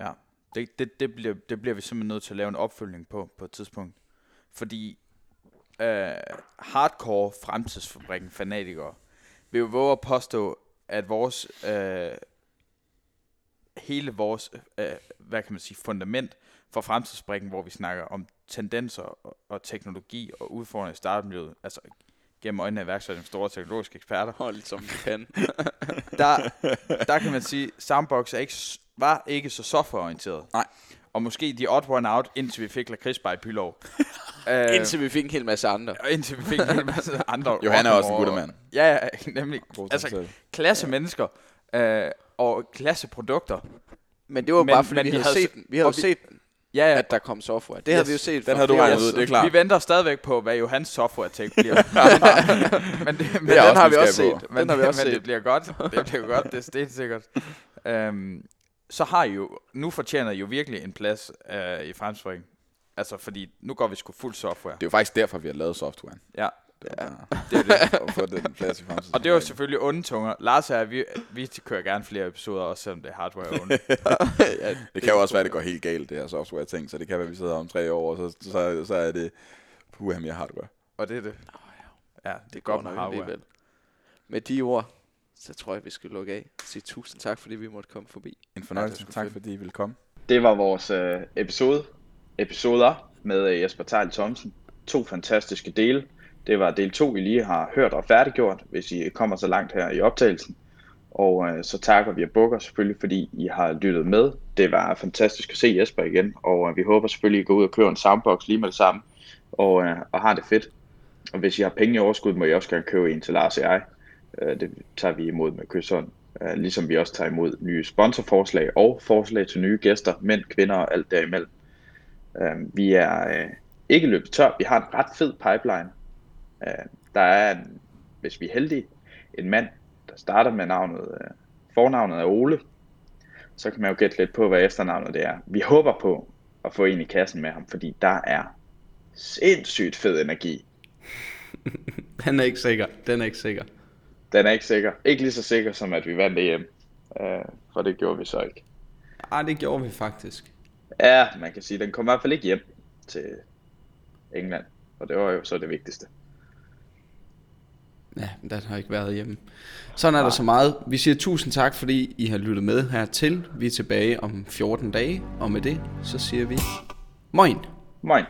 Speaker 5: Ja, det, det, det, bliver, det bliver vi simpelthen nødt til at lave en opfølgning på, på et tidspunkt. Fordi øh, hardcore fremtidsfabrikken fanatikere vil jo våge at påstå, at vores øh, hele vores, øh, hvad kan man sige, fundament for fremtidsfabrikken, hvor vi snakker om tendenser og, og teknologi og udfordringer i startmiljøet, altså gennem øjnene af iværksætterne store teknologiske eksperter,
Speaker 3: Hold som kan.
Speaker 5: der, der kan man sige, Soundbox er ikke, var ikke så softwareorienteret.
Speaker 4: Nej.
Speaker 5: Og måske de odd one out, indtil vi fik lakridsbar i Pylov. uh,
Speaker 3: Indtil vi fik en hel masse andre.
Speaker 5: og indtil vi fik en hel masse andre.
Speaker 4: Johan er også en
Speaker 5: rock'n'roll.
Speaker 4: guttermand.
Speaker 5: Ja, ja, nemlig.
Speaker 4: God
Speaker 5: Altså, klasse mennesker uh, og klasse produkter.
Speaker 3: Men det var
Speaker 5: Men-
Speaker 3: bare fordi,
Speaker 5: men
Speaker 3: vi havde set den. Vi havde set den,
Speaker 5: Ja, ja.
Speaker 3: at der kom software. Det havde
Speaker 5: Yes.
Speaker 3: vi jo set.
Speaker 4: Den havde du regnet ud, det er klart.
Speaker 5: Vi venter stadigvæk på, hvad Johans software tech bliver. men det, men
Speaker 3: Men den har vi også set.
Speaker 4: på.
Speaker 5: men,
Speaker 3: Den har vi også
Speaker 5: men det
Speaker 3: set.
Speaker 5: bliver godt. Det bliver godt, det er stensikkert. Um, så har I jo, nu fortjener I jo virkelig en plads uh, i fremspring. Altså, fordi nu går vi sgu fuld software.
Speaker 4: Det er jo faktisk derfor, vi har lavet softwaren.
Speaker 5: Ja.
Speaker 4: Det bare, det er det. at få den plads i fremtiden.
Speaker 5: Og det var selvfølgelig onde tunger. Lars og jeg, vi, vi kører gerne flere episoder, også selvom det er hardware onde.
Speaker 4: ja, det kan jo også være, at det går helt galt, det her software ting, så det kan være, at vi sidder om tre år, og så, så, så er det puha mere hardware.
Speaker 5: og det er det. Ja, det er
Speaker 3: går
Speaker 5: godt med
Speaker 3: nok
Speaker 5: hardware.
Speaker 3: alligevel. Med de ord, så tror jeg, vi skal lukke af. Sige tusind tak, fordi vi måtte komme forbi.
Speaker 4: En fornøjelse. tak fordi I ville komme.
Speaker 2: Det var vores øh, episode, episoder med øh, Jesper Tejl Thomsen. To fantastiske dele. Det var del 2, I lige har hørt og færdiggjort, hvis I kommer så langt her i optagelsen. Og øh, så takker vi jer bukker selvfølgelig, fordi I har lyttet med. Det var fantastisk at se Jesper igen, og øh, vi håber selvfølgelig, at I går ud og køber en soundbox lige med det samme, og, øh, og har det fedt. Og hvis I har penge i overskud, må I også gerne købe en til Lars og jeg. Øh, det tager vi imod med kysshånd. Øh, ligesom vi også tager imod nye sponsorforslag og forslag til nye gæster, mænd, kvinder og alt derimellem. Øh, vi er øh, ikke løbet tør. Vi har en ret fed pipeline. Øh, der er, en, hvis vi er heldige, en mand, der starter med navnet, øh, fornavnet er Ole. Så kan man jo gætte lidt på, hvad efternavnet det er. Vi håber på at få en i kassen med ham, fordi der er sindssygt fed energi.
Speaker 1: Den er ikke sikker. Den er ikke sikker.
Speaker 2: Den er ikke sikker. Ikke lige så sikker som at vi vandt EM. Øh, for det gjorde vi så ikke.
Speaker 1: Ah, det gjorde vi faktisk.
Speaker 2: Ja, man kan sige, den kom i hvert fald ikke hjem til England. Og det var jo så det vigtigste.
Speaker 1: Ja, den har ikke været hjemme. Sådan er der så meget. Vi siger tusind tak, fordi I har lyttet med hertil. Vi er tilbage om 14 dage, og med det, så siger vi moin.
Speaker 2: Moin.